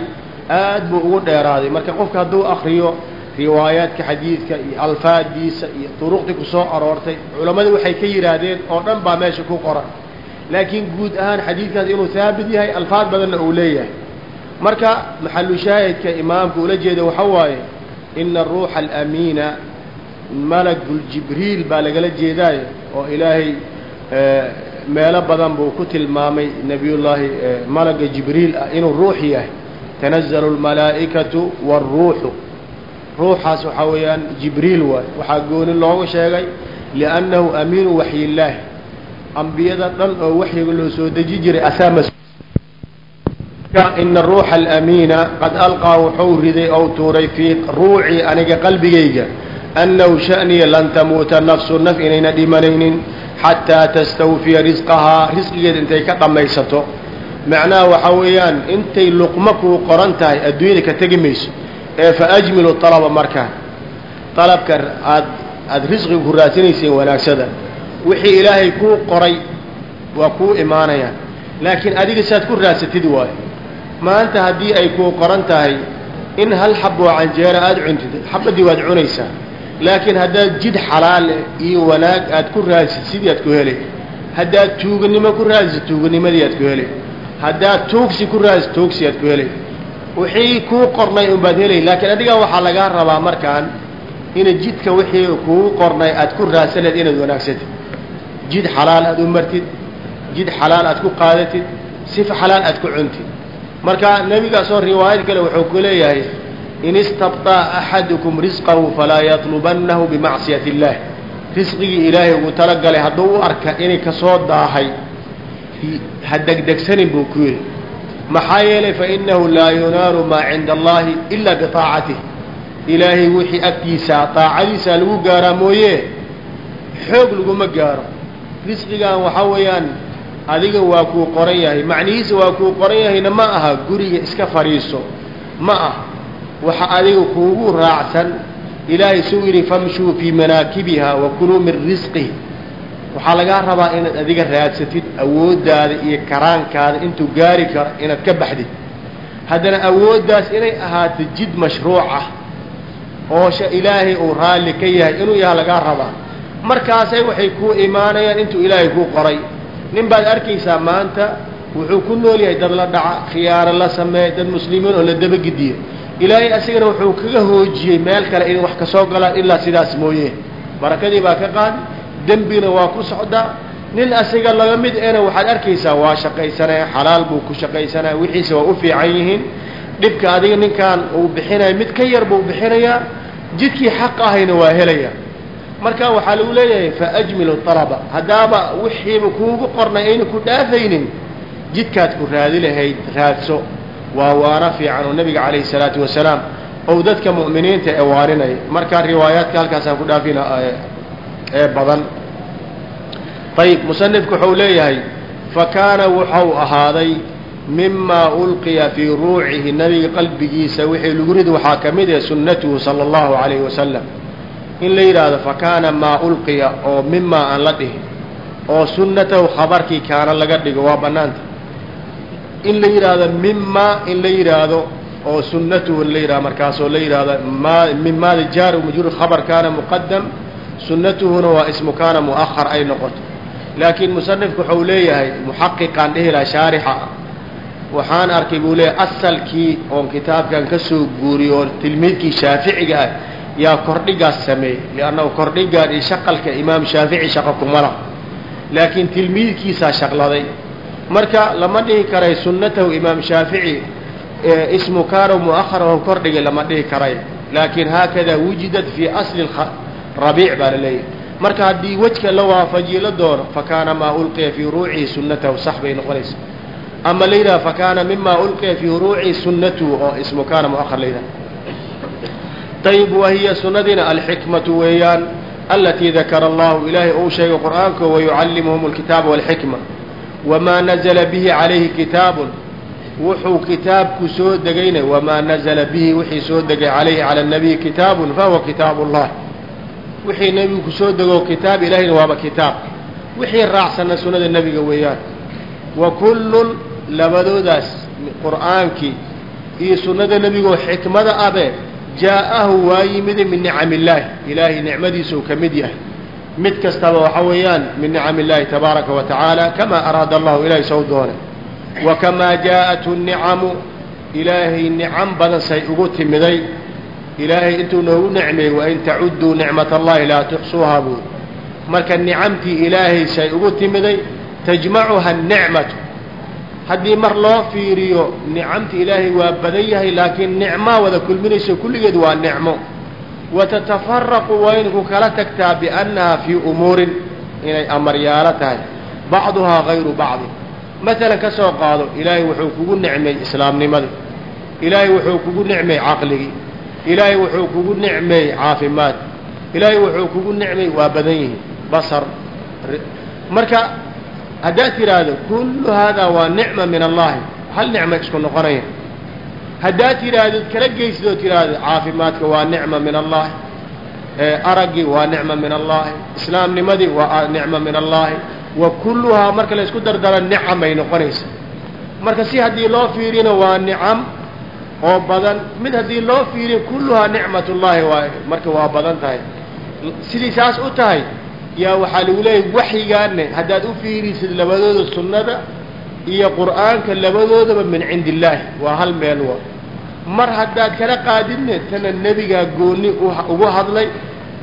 aad buu ugu dheeraaday. Marka qofka hadduu akriyo riwaayaadka xadiidka iyo alfaadiisa iyo duruqdii ku soo aroortay culammadu waxay ka yidhaahdeen oo dhan baa meesha ku qoran laakiin guud ahaan xadiidkaas inuu haabit yahay alfaad badanna uu leeyahay. Marka maxalu shaahidka imaamka ula jeeda waxa waaye ina aruuxa alamiina malaguljibriil baa lagala jeedaayo oo ilaahay meelo badan buu ku tilmaamay nebiyullaahi malaga jibriil ah inuu ruux yahay. Tanazalu lmalaa'ikatu waaruuxu ruuxaas waxaa weeyaan jibriil waay. Waxaa gooni loogu sheegay liannahu amiinu waxyillaahi ambiyada dhan oo waxyiga loo soo deji jiray asaa ina ruuxa alamiina qad alqaa wuxuu riday ou tuuray fii ruucii aniga qalbigayga annahu sha'niya lan tamuuta nafsu naf inayna dhimanaynin xataa tastawfiya risqahaa risqigeeda intay ka dhammaysato. Macnaha waxaa weeyaan intay luqmo kuu qoran tahay adduunyada ka tegi mayso ee fa ajmilu alaba markaa alabka aad aada risqiga ku raadsanayseen wanaagsada wixii ilaahay kuu qoray waa kuu imaanayaan laakiin adiga saad ku raadsatid waayo maanta haddii ay kuu qoran tahay in hal xaboo canjeera aada cuntid xabadii waad cunaysaa. Laakiin haddaad jid xalaale iyo wanaag aad ku raadsid sidii aad ku helay. Haddaad tuuganimo ku raadsid tuuganimadii aad ku helay. Haddaad tuugsi ku raadsid tuugsi aad ku helay. Wixii kuu qornay unbaad helay. Laakiin adigaa waxaa lagaa rabaa markaan ina jidka wixii kuu qornay aad ku raadsan leed inaad wanaagsatid jid xalaal aad u martid jid xalaal aad ku qaadatid sifa xalaal aad ku cuntid marka nebigaasoo riwaayad kale wuxuu ku leeyahay in istabta axadukum risqahu falaa yatlubannahu bimacsiyati illaah risqigii ilaahay ugu talagalay hadduu u arka inay ka soo daahay ha degdegsanin buu ku yidhi maxaa yeelay fainahu laa yunaalu maa cinda allaahi ila biطaacatih ilaahay wixii agtiisa aacadiisa lagu gaaraa mooye xoog laguma gaaro risqigan waxaa weeyaan adiga waa kuu qoran yahay. Macnihiisa waa kuu qoran yahayna ma aha guriga iska fadhiiso. Ma ah. Waxa adiga kuugu raacsan. Ilaahay suu yidhi famshuu fii manaakibiha wa kuluu min risqihi. Waxaa lagaa rabaa inaad adiga raadsatid awooddaada iyo karaankaada intuu gaari karo inaad ka baxdid. Haddana awooddaas inay ahaato jid mashruuc ah oo ilaahay uu raalli ka yahay inuu yaha lagaa rabaa markaasay waxay kuu imaanayaan intuu ilaahay kuu qoray. Nin baad arkaysaa maanta wuxuu ku nool yahay dad la dhaca khiyaaro la sameeya dad muslimiin oo la dabagediyo ilaahay asigana wuxuu kaga hoojiyey meel kale inay wax ka soo galaan ilaa sidaas mooye. Barakadii baa ka qaadi dembina waa ku socdaa nin asiga laga mid ena waxaad arkaysaa waa shaqaysanaya xalaal buu ku shaqaysanaya wixiisa waa u fiican yihiin. Dhibka adiga ninkan uu bixinaya mid ka yar buu bixinayaa. Jidkii xaq ahayna waa helaya marka waxaa lagu leeyahay faajmilu alaba haddaaba wixiiba kuugu qornay ayna ku dhaafaynin jidkaad ku raadi lahayd raadso. Waa waana fiican oo nabiga calayhi salaatu wasalaam ou dadka mu'miniinta ee waaninaya markaa riwaayaadka halkaasaan ku dhaafina ee badan. Ayib musanifku wuxuu leeyahay fakaana wuxuu ahaaday mimaa ulqiya fii ruucihi nabiga qalbigiisa wixii lagu rid waxaa ka mid ah sunnatuhu sala allahu calayhi wasalam in la yidhaahdo fakaana maa ulqiya oo mimaa aan la dhihin oo sunnatahu khabarkii kaana laga dhigo waa bannaanta. In la yidhaahdo mimaa in la yidhaahdo oo sunnatuhu la yidhahdo markaasoo la yidhaahdo maa mimaada jaar majruur khabar kaana muqadam sunnatuhuna waa ismu kaana mu'ahar ay noqoto. Laakiin musanifku wuxuu leeyahay muxaqiqaan dhihi laha shaarixa. Waxaan arkay buu leeyahay asalkii oon kitaabkan ka soo guuriyey oo tilmiidkii shaaficiga ah yaa kordhigaas sameeyey liannahu kordhigaan iyo shaqalka imaam shaafici shaqa kumala laakiin tilmiidkiisaa shaqladay. Marka lama dhihi karay sunnatahu imaam shaafici ismu kaano mu'ahar oo kordhigay lama dhihi karay. Laakiin haakada wujidat fii asli rabiic baa la leeyahay. Marka haddii wejka la waafajiyo la doono fakaana maa ulqiya fii ruucihi sunnatahu sax bay noqonaysa. Ama la yidhaha fakaana mima ulqiya fii ruucihi sunnatuhu oo ismu kaana mu'ahar la yidhaha ayb wahiya sunadiina alxikmatu weeyaan alatii dakara allahu ilaahay uu sheegay qur'aanka wayucallimuhum alkitaaba walxikma wamaa nazla bihi calayhi kitaabun wuxuu kitaabku soo degayna wamaa nazla bihi wixii soo degay calayhi cala nabiyi kitaabun fahuwa kitaab ullah wixii nebigu ku soo dego kitaab ilahayna waaba kitaab. Wixii raacsanna sunnada nebiga weeyaan. Wa kullun labadoodaas qur'aankii iyo sunnada nebigoo xikmada abe jaa-ahu waa yimide min nicam illaahi ilaahay nicmadiisuu ka mid yahay. Mid kastaba waxa weeyaan min nicam illaahi tabaaraka wa tacaala kamaa araada allahu ilaahay sow doone wa kamaa jaa-athu nicamu ilaahay nicam badan say ugu timiday. Ilaahay intuu noogu nicmeeyey wain tacudduu nicmat allahi laa tuxsuuhaa buuri marka nicamtii ilaahay say ugu timiday tajmacuha nicmatu haddii mar loo fiiriyo nicamta ilaahay waa badan yahay laakiin nicmaa wada kulminayso kulligeed waa nicmo. Watatafaraqu wayna ku kala tagtaa biannaha fii umuurin inay amaryaalo tahay. Bacduhaa gayru bacdi. Maalan ka soo qaado ilaahay wuxuu kugu nicmay islaamnimadii ilaahay wuxuu kugu nicmay caqligii. Ilaahay wuxuu kugu nicmay caafimaad. Ilaahay wuxuu kugu nicmay waa badan yihiin. Basar. Marka haddaad tidhaahdo kullu haadaa waa nicma min allahi. Hal nicma isku noqonaya. Haddaad tidhaahdid kala geysid oo tidhaahdo caafimaadka waa nicma min allahi. Araggii waa nicma min allahi. Islaamnimadii waa nicma min allahi. Wa kulluhaa marka la isku dardara nicam bay noqonaysa. Marka si haddii loo fiirina waa nicam oo badan. Mid haddii loo fiiriyo kulluhaa nicmat ullaahi waay marka waa badan tahay. Sidii saas u tahay yaa waxaa lagu leeyahy waxyigaane haddaad u fiirisid labadooda sunnada iyo qur'aanka labadoodaba min cindi illaahi waa hal meel wa. Mar haddaad kala qaadidne tana nebigaa gooni ugu hadlay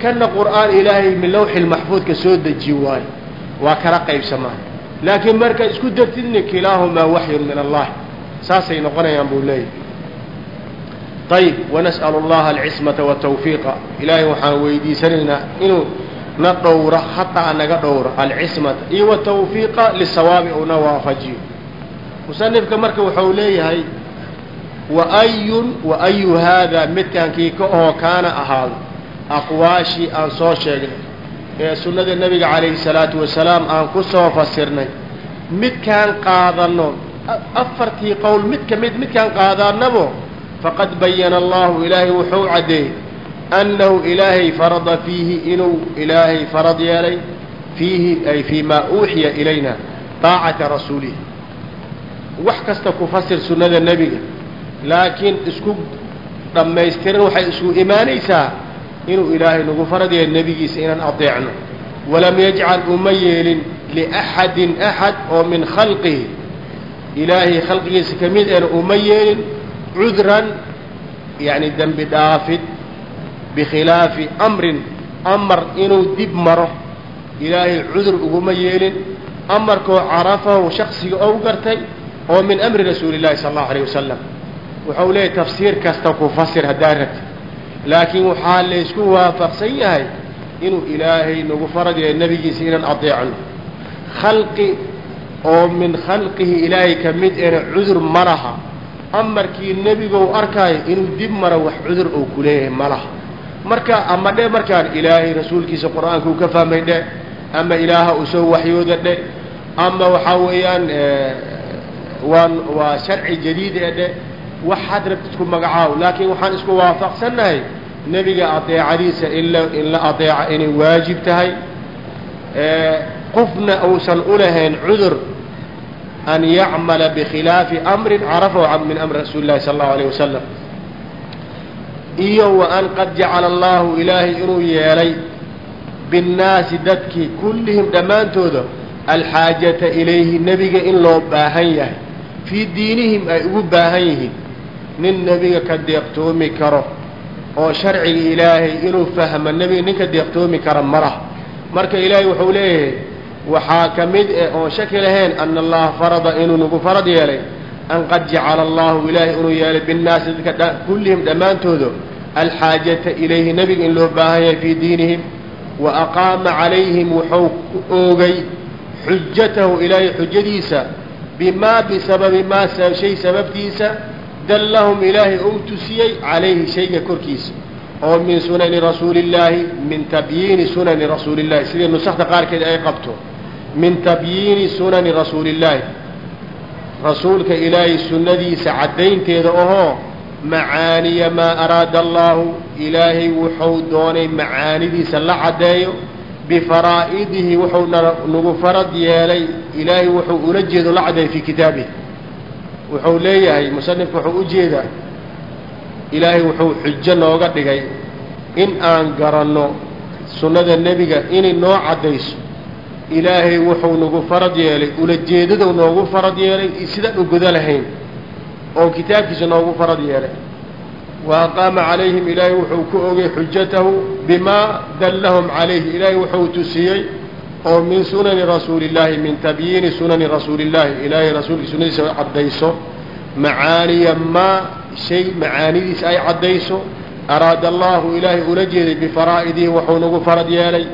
kana qur'aan ilaahay min lawxi lmaxfuudka soo deji waayo. Waa kala qaybsamaa laakiin markaad isku dartidne kilaahumaa waxyun min allahi saasay noqonayaan buu leeyahy ayib wanas'al allaha alcismata watawfiiqa ilaahay waxaan weydiisanaynaa inuu na dhowra hataa naga dhowra alcismata iyo watawfiiqa lisawaabi una waafajiyo. Musanifka marka wuxuu leeyahay waayun waayu haadaa midkaankii ka oo kaana ahaado aqwaashii aan soo sheegnay ee sunnada nebiga calayhi salaatu wasalaam aan ku soo fasirnay midkaan qaadanno afartii qowl mid ka mid midkaan qaadanabo faqad bayana allahu ilaahay wuxuu caddeeyey annahu ilaahay farada fiihi inuu ilaahay farad yeelay fiihi ay fii maa uuxiya ilayna daacata rasuulihi wax kasta ku fasir sunnada nebiga laakiin isku dhammaystiran waxay isku imaanaysaa inuu ilaahay nagu farad yeelay nebigiisa inaan adeecno walam yajcal uma yeelin liaxadin axad oo min khalqihi ilaahay khalqigiisa ka mid eena uma yeelin cudran yacni dembi dhaafid bikhilaafi amrin amar inuu dib maro ilaahay cudur uguma yeelin amarkoo carafahu shaksiga ou gartay oo min amri rasuuli llahi sala allahu alayh wasalam wuxuu leeyahy tafsiir kasta ku fasir haddaa rabti laakiin waxaa laysku waafaqsan yahay inuu ilaahay nagu farad yahay nebigiisa inaan adeecno khalqi oo min khalqihi ilaahay ka mid ena cudur ma laha amarkii nebigou arkaayo inuu dib maro wax cudur ou ku leeyahay ma laha marka ama dhe markaan ilaahay rasuulkiisa qur'aanka uu ka fahmay dhe ama ilaaha uu soo waxyooda dhe ama waxaa weeyaan waan waa sharci jadiid ee dhe waxaad rabta isku magacaaw. Laakiin waxaan isku waafaqsannahay nebiga adeecadiisa inla in la adeeca inay waajib tahay. Qofna uusan u lahayn cudur an yacmala bikhilaafi amrin carafahu min amri rasuuli llahi sala allahu alayh wasalam iyo wa an qad jacala allahu ilaahay inuu yeelay binnaasi dadkii kullihim dhammaantooda alxaajata ilayhi nebiga in loo baahan yahay. Fii diinihim ay ugu baahan yihiin. Nin nebiga ka deeqtoomi karo oo sharciga ilaahay inuu fahmo nebiga ninka deeqtoomi kara ma lah marka ilaahay wuxuu leeyahay waxaa ka mid eh oon shaki lahayn ana allaha farada inuu nagu farad yeelay an qad jacala allahu ilaahay inuu yeelay binnaasi dadka kullihim dhammaantooda alxaajata ilayhi nebiga in loo baahan yahay fii diinihim wa aqaama calayhim wuxuu ku oogay xujatahu ilaahay xujadiisa bimaa bisababi maa shay sababtiisa dallahum ilaahay ou tusiyey calayhi shayga korkiisa oo min sunani rasuuli illaahi min tabyiini sunani rasuuli illahi sidii nusakda qaarkeed ay qabto min tabyiini sunani rasuuli illaahi rasuulka ilaahay sunnadiisa caddaynteeda ahoo macaaniya maa araada allaahu ilaahay wuxuu doonay macaanidiisa la caddeeyo bifaraa'idihi wuxuu nagu farad yeelay ilaahay wuxuu ula jeedo la caddeeyo fii kitaabihi. Wuxuu leeyahay musanifku wuxuu u jeedaa ilaahay wuxuu xujo nooga dhigay. In aan garanno sunnada nebiga inay noo caddayso ilaahay wuxuu nagu farad yeelay ulajeedadou noogu farad yeelay sidaan u guda lahayn oo kitaabkiisa noogu farad yeelay. Wa aqaama calayhim ilaahay wuxuu ku ogay xujatahu bimaa dallahum calayhi. Ilaahay wuxuu tusiyey oo min sunani rasuuli illaahi min tabyiini sunani rasuuli illaahi ilaahay rasuulka sunadiisa ay caddayso macaaniya maa shay macaanidiisa ay caddayso. Araada allahu ilaahay ula jeeday bifaraa'idihi wuxuu nagu farad yeelay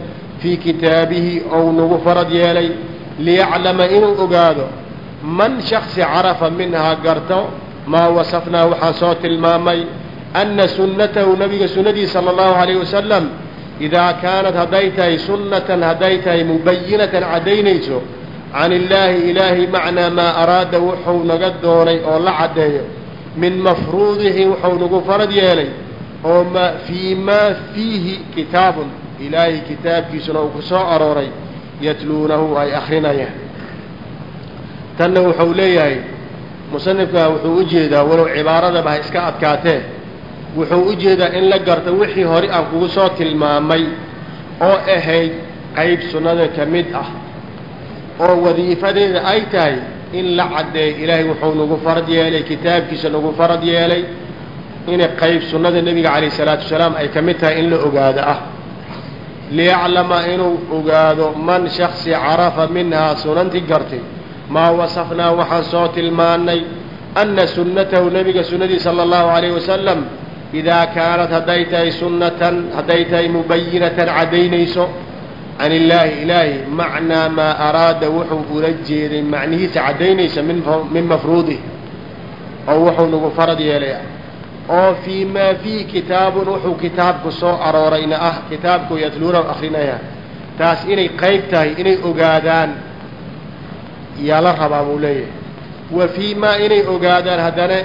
fii kitaabihi ou nagu farad yeelay liyaclama inuu ogaado man shaksi carafa minhaa garto maa wasafnaa waxaan soo tilmaamay anna sunnatahu nabiga sunnadiisa sala allahu alayh wasalam idaa kaanat hadday tahay sunnatan hadday tahay mubayinatan caddaynayso can illaahi ilaahi macnaa maa araada wuxuu naga doonay oo la caddeeyo min mafruudihi wuxuu nagu farad yeelay oo ma fii maa fiihi kitaabun ilaahay kitaabkiisuna uu ku soo arooray yatluunahu ay akrinayaan tanna wuxuu leeyahay musanifka wuxuu u jeedaa walow cibaaradaba ha iska adkaatee. Wuxuu u jeedaa in la garto wixii hore aan kugu soo tilmaamay oo ahayd qayb sunnada ka mid ah oo wadiifadeeda ay tahay in la caddeeyo ilaahay wuxuu nagu farad yeelay kitaabkiisa nagu farad yeelay inay qayb sunnada nebiga calayh isalaatu wasalaam ay ka mid tahay in la ogaado ah liyaclama inuu ogaado man shaksi carafa minhaa sunanti gartay maa wasafnaa waxaan soo tilmaannay anna sunnatahu nebiga sunnadii sala allahu calayh wasalam idaa kaanat hadday tahay sunnatan hadday tahay mubayinatan caddaynayso can illaahi ilaahi macnaa maa araada wuxuu ula jeeday macnihiisa caddaynaysa min mafruudih oo wuxuu nagu farad yeelay oo fii maa fiihi kitaabun wuxuu kitaabku soo aroorayna ah kitaabku yatluunahu akrinaya taas inay qayb tahay inay ogaadaan yaa la rabaa buu leeyahay. Wa fii maa inay ogaadaan haddana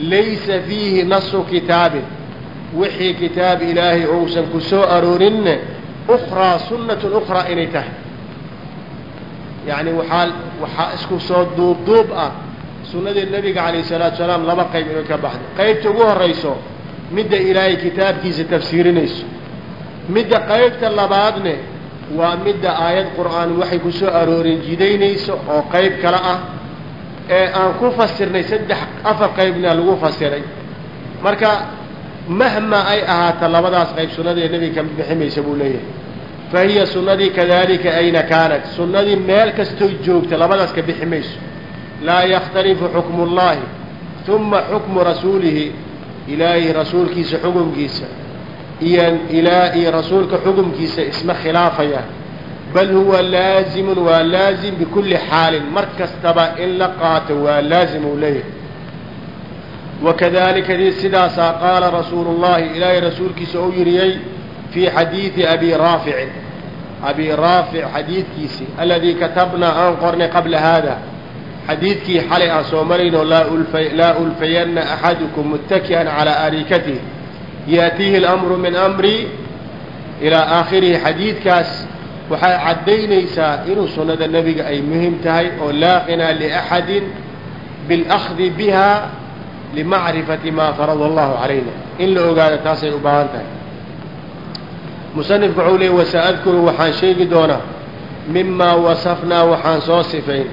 laysa fiihi nasu kitaabin wixii kitaab ilaahay ousan ku soo aroorinne ukraa sunnatun ukhraa inay tahay. Yacni waxaa waxaa isku soo duubduub ah sunnadii nebiga calayh salaatu salaam laba qayb inay ka baxday qaybta ugu horrayso midda ilaahay kitaabkiisa tafsiirinayso. Midda qaybta labaadne waa midda aayad qur'aan waxay ku soo aroorin jidaynayso oo qayb kale ah ee aan ku fasirnay saddex afar qaybna lagu fasiray. Marka mahma ay ahaato labadaas qayb sunnadii nebiga ka biximaysa buu leeyahay. Fa hiya sunnadii kadalika ayna kaanat. Sunnadii meel kastoo joogta labadaas ka bixi mayso laa yakhtalifu xukmu اllahi uma xukmu rasuulihi ilaahay rasuulkiisa xukumkiisa iyo ilaa rasuulka xukumkiisa isma khilaafayaan bal huwa laazimun waa laazim bikulli xaalin mar kastaba in la qaato waa laazim uu leeyahay. Wakadalika di sidaasaa qaala rasuulu اllahi ilaahay rasuulkiisa ou yiriyey fii xadiidi abi raaficin abi raafic xadiidkiisi aladii katabnaa aan qornay qabla haada xadiidkii xalay aan soo maraynoo laa ulfayanna axadukum muttaki'an calaa arikatih yaatiihi اlamru min amri ilaa aakhirihi xadiidkaas waxay caddaynaysaa inuu sunnada nebiga ay muhim tahay oo laa qinaa liaxadin biاlأkhdi biha limacrifati maa farada allahu calayna in la ogaado taasay u baahan tahay musanifku waxuu leey wasaadkuru waxaan sheegi doonaa mimaa wasafnaa waxaan soo sifayn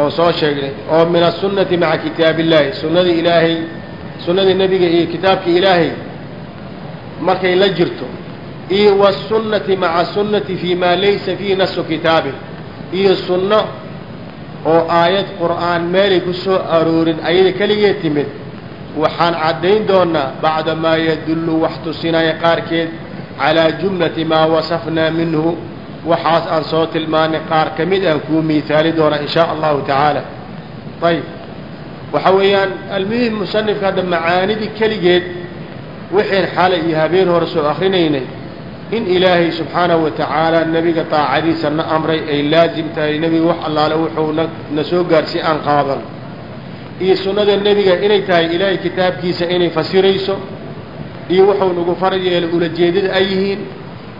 oo soo sheegnay oo min aلsunnati maca kitaab illaahi sunnadii ilaahay sunnadii nebiga iyo kitaabkii ilaahay markay la jirto iyo wالsunnati maca sunnati fii maa laysa fiihi nasu kitaabin iyo sunno oo aayad qur'aan meelay ku soo aroorin ayada keligee timid waxaan caddayn doonaa bacda maa yadullu wax tusinaya qaarkeed calaa jumlati maa wasafnaa minhu waxaas aan soo tilmaanay qaar ka mid aan kuu miihaali doonaa in shaa allahu tacaala. Ayb waxa weeyaan almuhim musanifka hadda macaanidii keligeed wixiin xalay iyo habeen hore soo akrinaynay in ilaahay subxaanahu wa tacaala nebiga daacadiisa na amray ay laazim tahay nebiga wax allaale wuxuu na na soo gaarsi aan qaadan. Iyo sunnada nebiga inay tahay ilaahay kitaabkiisa inay fasirayso iyo wuxuu nagu farad yeelay ulajeedada ay yihiin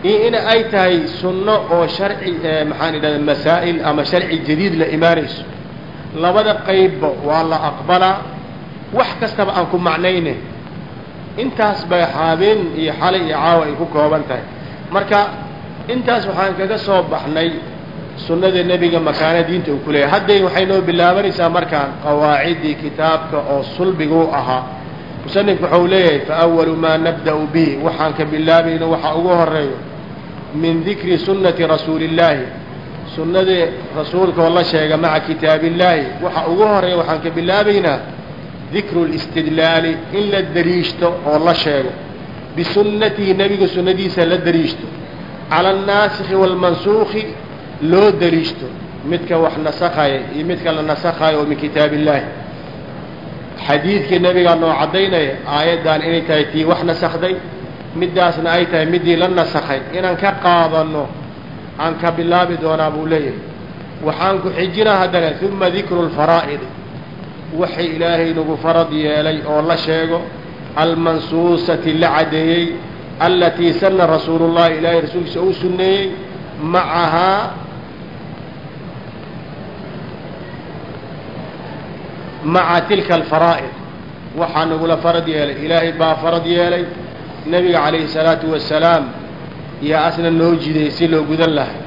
in ay tahay sunno oo sharci maxaan idhahda masaa'il ama sharci jadiid la imaanayso. Labada qeybba waa la aqbalaa wax kastaba aan ku macnayne. Intaas bay habeen iyo xalay iyo caawa ay ku kooban tahay. Marka intaas waxaan kaga soo baxnay sunnada nebiga makaana diinta uu ku leeyahay hadday waxay noo bilaabanaysaa markaan qawaaciddii kitaabka oo sulbiguu ahaa. Musanifku waxau leeyahay fa awalu maa nabda'u bihi. Waxaan ka bilaabayno waxa ugu horeeyo min dikri sunnati rasuuli illaahi sunnadii rasuulka oo la sheega maca kitaabillaahi waxa ugu horreeya waxaan ka bilaabaynaa dikru listidlaali in la dariishto oo la sheego. Bisunnatihi nebiga sunnadiisa la dariishto. Cala annaasikhi waalmansuukhi loo dariishto. Midka wax nasakhaya iyo midka la nasakhayo oo min kitaab illaahi xadiidkii nebigaa noo caddaynaya aayaddan inay tahay tii wax nasakday middaasna ay tahay middii la nasakhay inaan ka qaadanno aan ka bilaabi doonaa buu leeyahay. Waxaan ku xijinaa haddana uma dikru lfaraa'idi waxay ilaahay nagu farad yeelay oo la sheego almansuusati la caddeeyey allatii sanna rasuulullahi ilaahay rasuulkiisa uu sunneeyey macahaa maca tilka alfaraa'id. Waxaa nagula farad yeelay ilaahay baa farad yeelay nebiga calayhi salaatu wasalaam yaa asna noo jiday si loo gudan lahay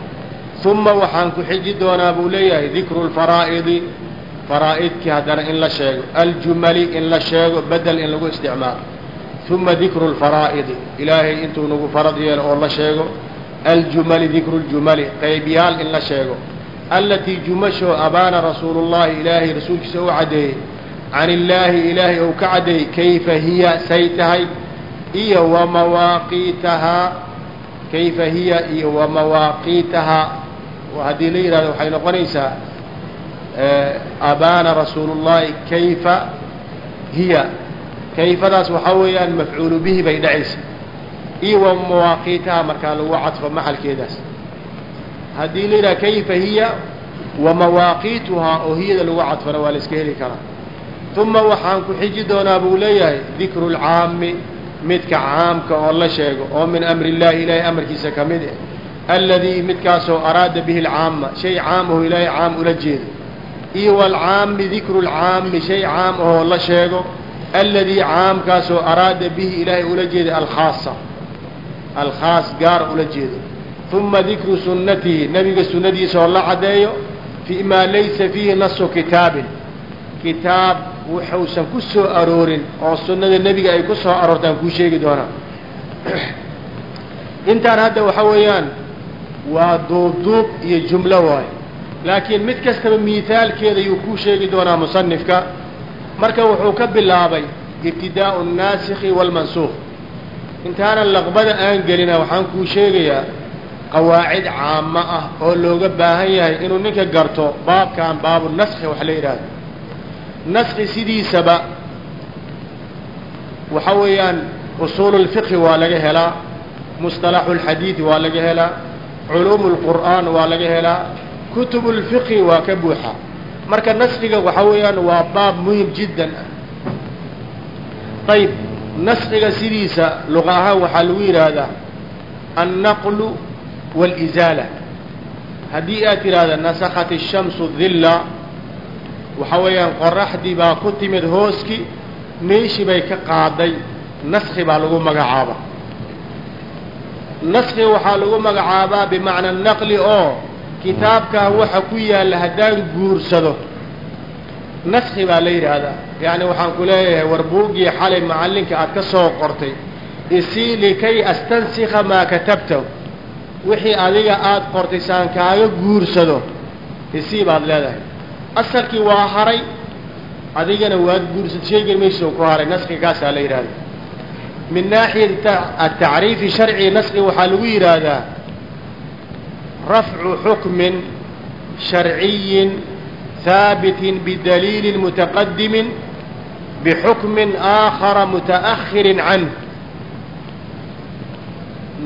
uma waxaan ku xiji doonaa buu leeyahay dikru lfaraa'idi faraa'idkii haddana in la sheego aljumali in la sheego bedel in lagu isticmaalo. Uma dikru lfaraa'idi ilaahay intuu nagu farad yeelo oo la sheego aljumali dikru ljumali qaybyaal in la sheego. Allatii jumashoo abaana rasuulu llahi ilaahay rasuulkiisa u caddeeyey can illaahi ilaahay ou ka caddeeyey kayfa hiya say tahay iyo wa mawaaqiitahaa kayfa hiya iyo wa mawaaqiitahaa haddii la yidhahdo waxay noqonaysaa abaana rasuulu llahi kayfa hiya. Kayfadaas waxaa weeyaan mafcuulu bihi bay dhacaysa. Iyo wa mawaaqiitahaa markaa lagu cadfo maxalkeedaas. Haddii la yidhaha kayfa hiya wa mawaaqiituhaa oo hiyada lagu cadfana waa la iska heli karaa. Uma waxaan ku xiji doonaa buu leeyahay dikru lcaami midka caamka oo la sheego oo min amri illaahi ilaahay amarkiisa ka mid eh alladii midkaasoo araada bihi alcaama shay caam aho ilaahay caam ula jeedo. Iyo walcaami dikru lcaami shay caam ahoo la sheego alladii caamkaasoo araada bihi ilaahay ula jeeda alkhaasa alkhaas gaar ula jeedo. Uma dikru sunnatihi nebiga sunnadiisa oo la caddeeyo fii maa laysa fiihi nasu kitaabin kitaab wuxuusan ku soo aroorin oo sunnada nebiga ay ku soo aroortaan kuu sheegi doonaa. *clears throat* Intaan hadda waxaa weeyaan waa duubduub iyo jumlo waayo laakiin mid kastaba miithaalkeeda yuu kuu sheegi doonaa musanifka marka wuxuu ka bilaabay ibtidaa'u annaasikhi waalmansuukh intaanan laqbada aan gelina waxaan kuu sheegayaa qawaacid caamo ah oo looga baahan yahay inuu ninka garto baabkan baabu naskhi wax la yidhaahdo naskhi sidiisaba waxa weeyaan usuulu lfiqhi waa laga helaa musطalaxu اlxadiidi waa laga helaa culuumu اlqur'aan waa laga helaa kutubu اlfiqhi waa ka buuxa marka naskhiga waxa weeyaan waa baab muhim jiddan ah ayb naskhiga sidiisa luqa ahaan waxaa lagu yidhaahdaa annaqlu wاlizaala haddii aad tidhaahda nasakhat الshamsu dilla waxa weeyaan qoraxdii baa ku timid hooski meeshii bay ka qaaday naskhi baa lagu magacaaba naskhi waxaa lagu magacaabaa bimacna naqli oo kitaabkaa waxa ku yaalla haddaan guursado. Naskhi baa la yidhaahdaa. Yacni waxaan ku leeyahay war buuggii xalay macallinka aad ka soo qortay isii likay astansikha maa katabtahu wixii adiga aada qortay saan kaaga guursado isii baad leedahay asalkii waa haray adigana waad guursad sheegi mayso ku haray naskigaasaa la yidhahda min naaxiyati atacriifi sharci naski waxaa lagu yidhaahdaa rafcu xukmin sharciyin haabitin bidaliilin mutaqadimin bixukmin aakhara muta'ahirin canh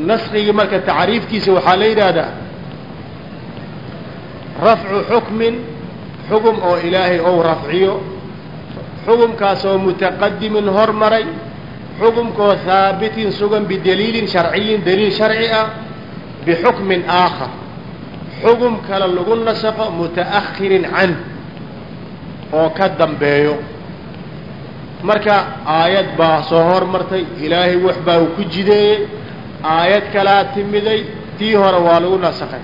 naskigii marka tacriifkiisa waxaa la yidhaahdaa rafcu xukmin xugum oo ilaahay ou rafciyo xukumkaasoo mutaqadimin hormaray xukumkoo haabitin sugan bidaliilin sharciyin daliil sharci ah bixukmin aakhar. Xukum kale lagu nasaqo muta'akhirin can oo ka dambeeyo. Marka aayad baa soo hormartay ilaahay wax baa uu ku jideeyey aayad kalaa timiday tii hore waa lagu nasakhay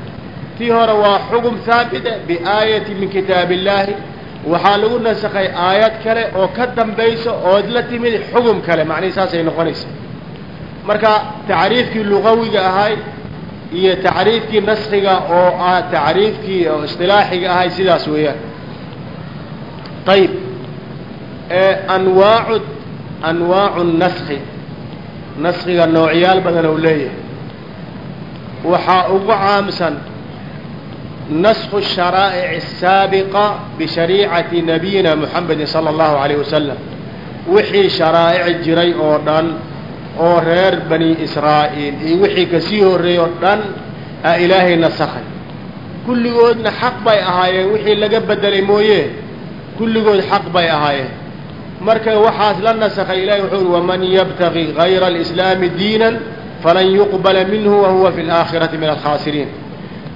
tii hore waa xukum haabita biaayati min kitaab illaahi waxaa lagu nasakhay aayad kale oo ka dambaysa ood la timid xukum kale macnihi saasay noqonaysa. Marka tacriifkii lugawiga ahay iyo tacriifkii naskiga oo ah tacriifkii oo isطilaaxiga ahay sidaas weeyaan. Ayb anwaacu anwaacu naski naskiga noocyaal badan ou leeyahay. Waxaa ugu caamsan nasku الsharaa'ic الsaabiqa bishariicati nabiyina muxamedi salى اllahu عalيه wasalam wixii sharaa'ic jiray oo dhan oo reer bani israa'iil iyo wixii kasii horreeyey oo dhan a ilaahay nasakhay kulligoodna xaq bay ahaayeen wixii laga bedelay mooye kulligood xaq bay ahaayeen marka waxaas la nasakhay ilahay wuxuu uhi waman yabtagi gayra alislaami diinan falan yuqbala minhu wahuwa fi laakhirati min alkhaasiriin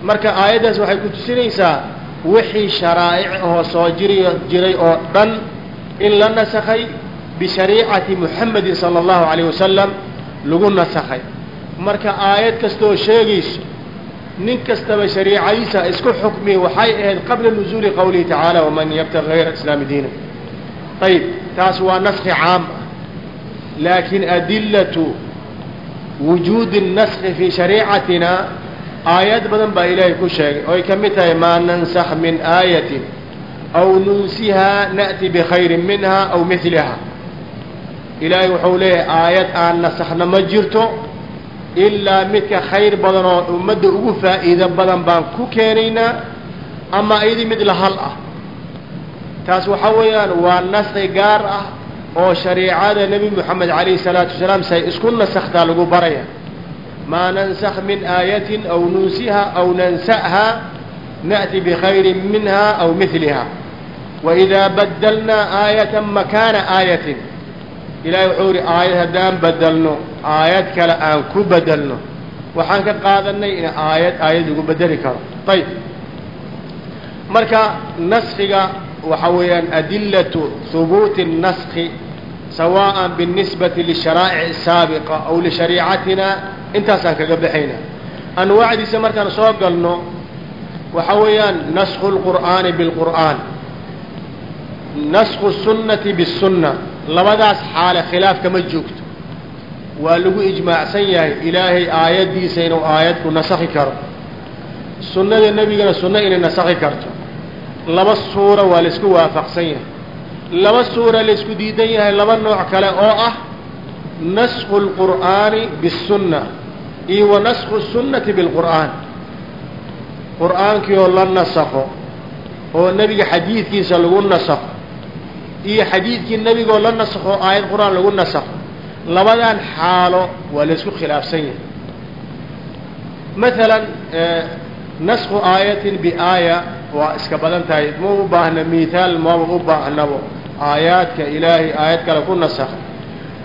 marka aayaddaas waxay ku tusinaysaa wixii sharaa'ic ahoo soo jiri jiray oo dhan in la nasakhay bishariicati muxamedin sala allahu calayh wasalam lagu nasakhay. Marka aayad kastooo sheegayso nin kastaba shariicadiisa isku xukmiya waxay ahayd qabla nusuuli qowlihi tacaala waman yabtagi gayra islaami diina ayib taas waa naski caam ah. Laakiin adilatu wujuudi naski fii shariicatina aayad badan baa ilaahay ku sheegay. Oy ka mid tahay maa nansakh min aayatin aw nunsihaa na'ti bikhayrin minha aw miliha ilaahay wuxuu leeyahay aayad aan nasakhna ma jirto ilaa midka khayr badan oo ummadda ugu faa'iido badan baan ku keenaynaa ama iyadii mid la hal ah. Taas waxaa weeyaan waa naski gaar ah oo shariicada nebi moxamed calayhi salaatu wasalaam say isku nasakhtaa lagu baraya aayatin aw nunsiha aw nansa'ha na'ti bikhayrin minha aw miliha waidaa badalnaa aayatan makaana aayatin ilahay wuxuu ihi aayad haddaan bedelno aayad kale aan ku bedelno waxaan ka qaadanay in aayad aayad lagu bedeli karo ayb marka naskiga waxa weeyaan adilatu hubuuti الnaski sawaaءa biالnisbati lisharaa'ic الsaabiqa aw lishariicatina intaasaan kaga baxayna anwaacdiisa markaan soo galno waxa weeyaan nasku اlqur'aani biاlqur'aan nasku الsunnati bالsunna labadaas xaale khilaaf kama joogto waa lagu ijmaacsan yahay ilaahay aayaddiisa inuu aayad ku nasakhi karo sunnada nebigana sunno inay nasakhi karto laba suura waa laysku waafaqsan yahay laba suura laysku diidan yahay laba nooc kale oo ah nasku اlqur'aani biالsunna iyo wa nasku الsunnati biاlqur'aan qur'aankii oo la nasakho oo nebiga xadiidkiisa lagu nasakho iyo xadiidkii nebigoo la nasakho aayad qur-aan lagu nasakho labadan xaalo waa laysku khilaafsan yahay maalan nasku aayatin biaaya waa iska badan tahay ma u baahna mihaal maba u baahnabo aayaadka ilaahay aayad kale ku nasakhay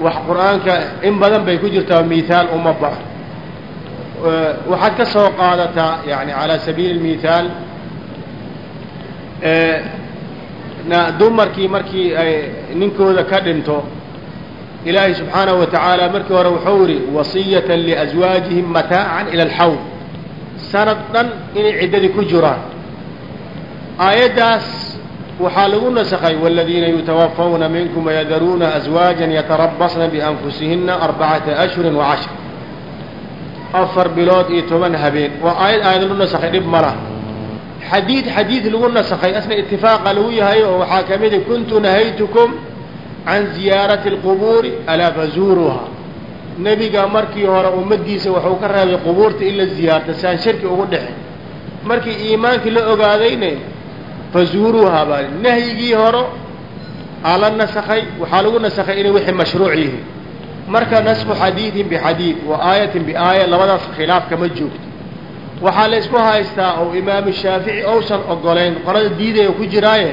wax qur'aanka in badan bay ku jirtaa mihaal uma baahno waxaad ka soo qaadataa yani calaa sabiili mithaal dumarkii markii ay ninkooda ka dhinto ilaahay subxaanahu wa tacaala markii hore wuxuu yihi wasiyatan liaswaajihim mataacan ila alxawl sanad dhan inay ciddadii ku jiraan. Aayaddaas waxaa lagu nasakhay wاladiina yutawafawna minkum wayadaruuna aswaaja yatarabasna bianfusihina arbacata ashhuri wacashra afar bilood iyo toban habeen. Waa aayad aayad lagu nasakhay dhib ma lah xadiid xadiid lagu nasakhay asna itifaaqa lagu yahay oo waxaa ka mida kuntu nahaytukum can ziyaarati اlqubuuri alaa fazuuruha nebiga markii hore ummaddiisa wuxuu ka reebay qubuurta in la ziyaarta saan shirki ugu dhexin markii iimaankii la ogaadayne fazuuruuha baa nahyigii hore aa la nasakhay waxaa lagu nasakhay inay wixii mashruuc yihiin. Marka nasku xadiidin bixadiid wa aayatin biaaya labadaas khilaaf kama joogto. Waxaa la ysku haystaa oo imaamu shaafici ousan ogolayn qolada diidaya ku jiraaye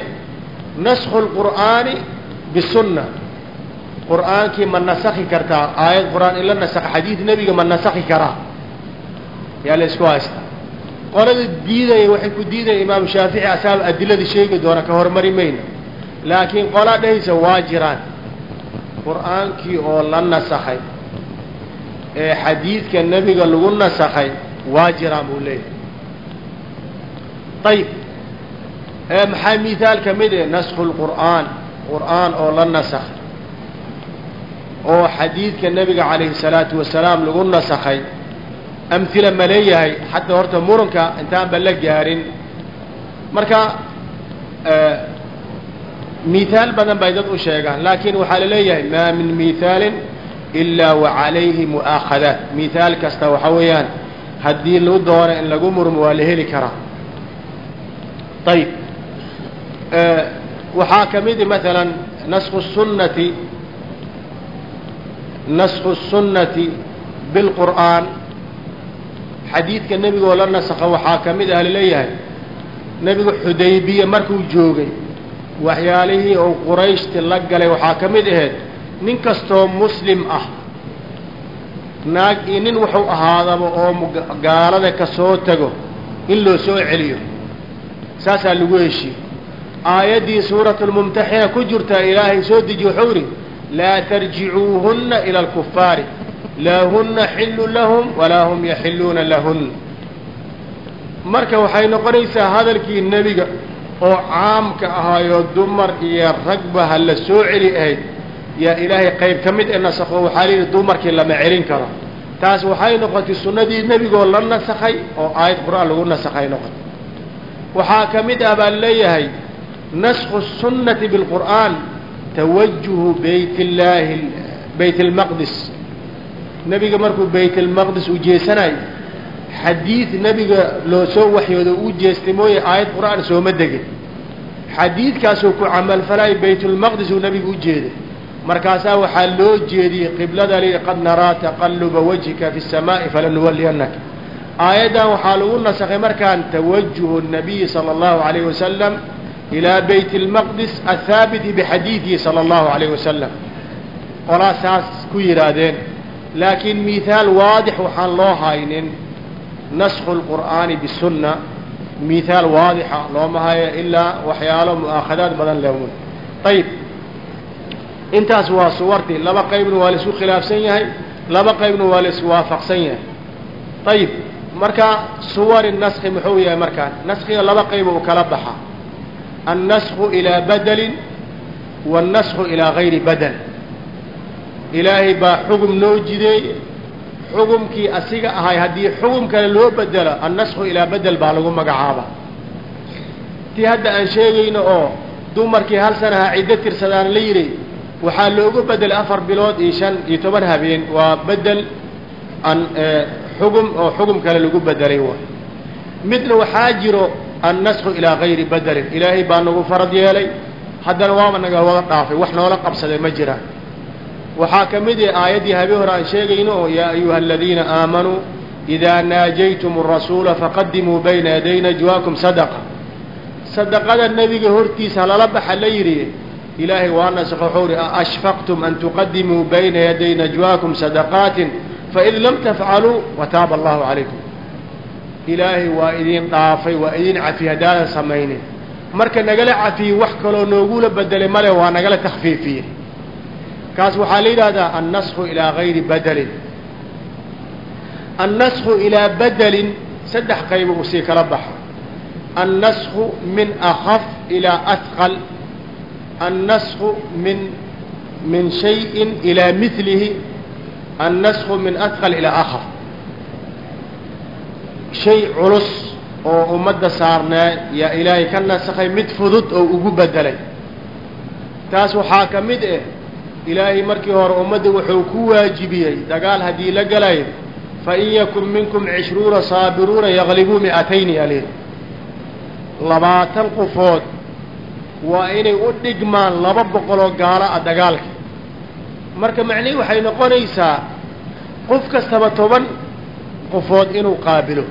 nasku lqur'aani bisunna qur'aankii ma nasakhi kartaa aayad qur'aan in la nasakha xadiid nebiga ma nasakhi karaa. Yaa la haystaa qolada diidaya waxay ku diidaya imaamu shaafici asaaba adiladii sheegi doona ka hormari mayna. Laakiin qolaa dhehaysa waa jiraan. Qur'aankii oo la nasakhay ee xadiidka nebiga lagu nasakhay waa jiraan buu leeyahay. Ayib maxaa mihaal ka mid eh naskhu lqur'aan qur'aan oo la nasakhay oo xadiidka nebiga calayhi salaatu wasalaam lagu nasakhay amhila ma leeyahay xataa horta muranka intaanba la gaarin. Marka mihaal badan bay dad u sheegaan laakiin waxaa la leeyahay maa min mihaalin ilaa wa calayhi mu'aakhadaat mihaal kasta waxa weeyaan haddii lagu doono in lagu murmo waa la heli karaa. Ayib waxaa ka midi maalan nasku sunnati nasku sunnati bilqur'aan xadiidka nebigoo la nasakha waxaa ka mid ah la leeyahay nebigu xudaybiya markuu joogay waxyaalihii uu qurayshti la galay waxaa ka mid ahayd nin kastoo muslim ah naag iyo nin wuxuu ahaadaba oo gaalada ka soo tago in loo soo celiyo. Saasaa lagu heshiye aayaddii suuratu lmumtaxina ku jirtaa ilaahay soo deji wuxuu idhi laa tarjicuuhunna ila alkufaari laa hunna xillu lahum walaa hum yaxilluuna lahun marka waxay noqonaysaa hadalkii nebiga oo caamka ahaayoo dumar iyo ragba ha la soo celi ahayd yaa ilaahay qayb ka mid ee nasakho waxaa la yidhi dumarkii lama celin karo taas waxay noqotay sunnadii nebigoo la nasakhay oo aayad qur'aan lagu nasakhay noqotay waxaa ka mid ah baa leeyahay naskhu sunnati bilqur'aan tawajuhu bayt illaahi bayt almaqdis nebiga markuu bayt almaqdis u jeesanayo xadiid nebiga loo soo waxyoodo uu jeestay mooye aayad qur'aan sooma degin xadiidkaasuu ku camalfalayo baytulmaqdis uu nebigu u jeeday markaasaa waxaa loo jeediyey qiblada li qad naraa taqaluba wajhika fi الsamaaءi falanuwaliyannaka aayaddan waxaa lagu nasakhay markaan tawajuhu الnabiyi salى اllahu عalayh wasalam ilaa bayt اlmaqdis athaabiti bixadiidihi salى اllahu عalayh wasalam qolaa saas ku yidhaahdeen laakiin mihaal waadix waxaan loo haynin naskhu اlqur'aani bisunna. Mihaal waadixa looma hayo ilaa waxyaalo mu'aakhadaad badan lewun ayib intaas waa suwartii laba qaybna waa la isku khilaafsan yahay laba qaybna waa la iswaafaqsan yahay. Ayib marka suwari naski muxuu yahay markaan? Naskiga laba qayba u kala baxa. Annasku ilaa badelin waannasku ilaa gayri badel ilaahay baa xugum noo jideey. Xugumkii asiga ahay haddii xugum kale loo bedelo annasku ilaa bedel baa lagu magacaaba. Tii hadda aan sheegayno oo dumarkii hal sanaha ciddo tirsadaan la yidhi waxaa loogu bedelay afar bilood iyo shan iyo toban habeen. Waa bedel an xugum oo xugum kale lagu bedelay waay midna waxaa jiro annasku ilaa gayri bedelin ilaahay baa nagu farad yeelay. Haddana waaba naga wada dhaafay. Wax noola qabsaday ma jiraan waxaa ka mid ah aayaddii habeen hore aan sheegayno oo yaa ayuha aladiina aamanuu idaa naajaytum arasuula faqadimuu bayna yaday najwaakum sadaqa. Sadaqada nebiga hortiisa lala baxa la yidhi ilaahay waa nasakh wuxuu uhi ashfaqtum an tuqadimuu bayna yaday najwaakum sadaqaatin faid lam tafcaluu wataaba allahu calaykum. Ilaahay waa idin dhaafay waa idin cafi haddaadan samaynin. Marka nagala cafiyey wax kaloo noogula bedelay male waa nagala takfiifiyey kaas waxaa la yidhahdaa annasku ilaa gayri bedelin annasku ilaa bedelin saddex qayba uu sii kala baxo. Annasku min akaf ilaa ahqal annasku min min shayin ilaa milihi annasku min ahqal ilaa akaf shay culus oo ummadda saarnaa yaa ilaahay ka nasakhay mid fudud oo ugu bedelay. Taas waxaa ka mid ah ilaahay markii hore ummadda wuxuu ku waajibiyey dagaal haddii la galayo fain yakun minkum cishruuna saabiruuna yaglibuu mi'atayni alih labaatan qofood waa inay u dhigmaan laba boqoloo gaalo ah dagaalka. Marka macnihi waxay noqonaysaa qof kastaba toban qofood inuu qaabilo.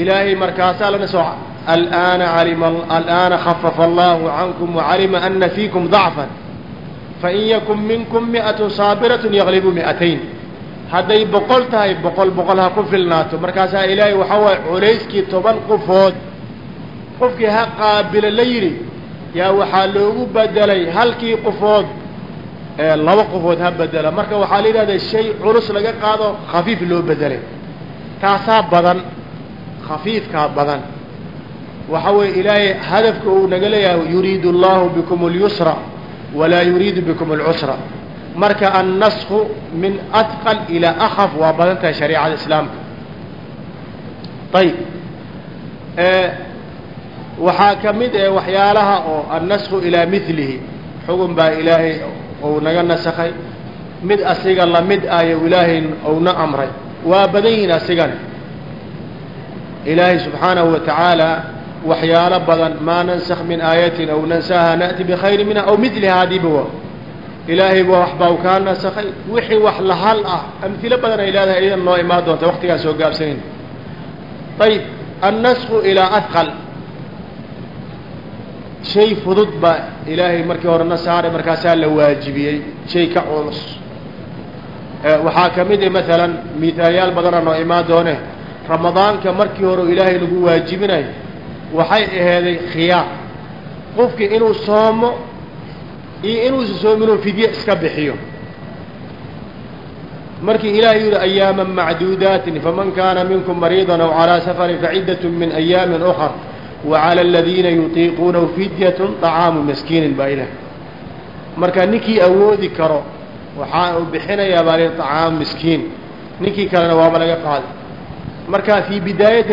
Ilaahay markaasaa lana soo alآana alima alآana khafafa allahu cankum wacalima ana fiikum dacfan fain yakun minkum mi'atu saabiraة yaglibu mi'atayn hadday boqol tahay boqol boqol ha ku filnaato markaasaa ilaahay waxaa waaye culayskii toban qofood qofkii ha qaabila la yidhi yaa waxaa loogu bedelay halkii qofood laba qofood ha bedela marka waxaa la yidhahda shay culus laga qaado khafiif loo bedelay taasaa badan khafiifkaa badan waxa weeye ilaahay hadafka uu naga leeyahay yuriidu allahu bikum اlyusra walaa yuriidu bikum اlcusra marka annasku min adqal ilaa akhaf waa badan tahay shariicada islaamka. Ayib waxaa ka mid eh waxyaalaha oo annasku ilaa milihi xugun baa ilaahay ou naga nasakhay. Mid asiga la mid ayo ilaahay ouna amray. Waa badan yihiin asigana. Ilaahay subxaanahu wa tacaala waxyaalo badan maa nansakh min aayatin aw nansaha na'ti bikhayri minha aw miliha hadiiba wa ilaahay ba wax baa u kaa nasakhay. Wixii wax lahal ah amhilo badan ay leedahay idan noo imaan doonta waktigaan soo gaabsanayn. Ayib annasku ilaa adqal shay fudud baa ilaahay markii hore na saaray markaasaa la waajibiyey. Shay ka culus. Waxaa ka mid ah maalan miithaalyaal badana noo imaan doone. Ramadaanka markii hore ilaahay lagu waajibinayo waxay aheeday khiyaar. Qofkii inuu soomo iyo inuusa soominoo fidye iska bixiyo. Markii ilaahay yidhi ayaama macduudaatin faman kaana minkum mariidan aw calaa safarin faciddatun min ayaamin ukhar wacala aladiina yutiiquunahu fidyatun طacaamu maskiinin baa ilaah marka ninkii awoodi karo waxaa uu bixinayaa baa li طacaam miskiin. Ninkii kalena waaba laga qaaday. Marka fii bidaayati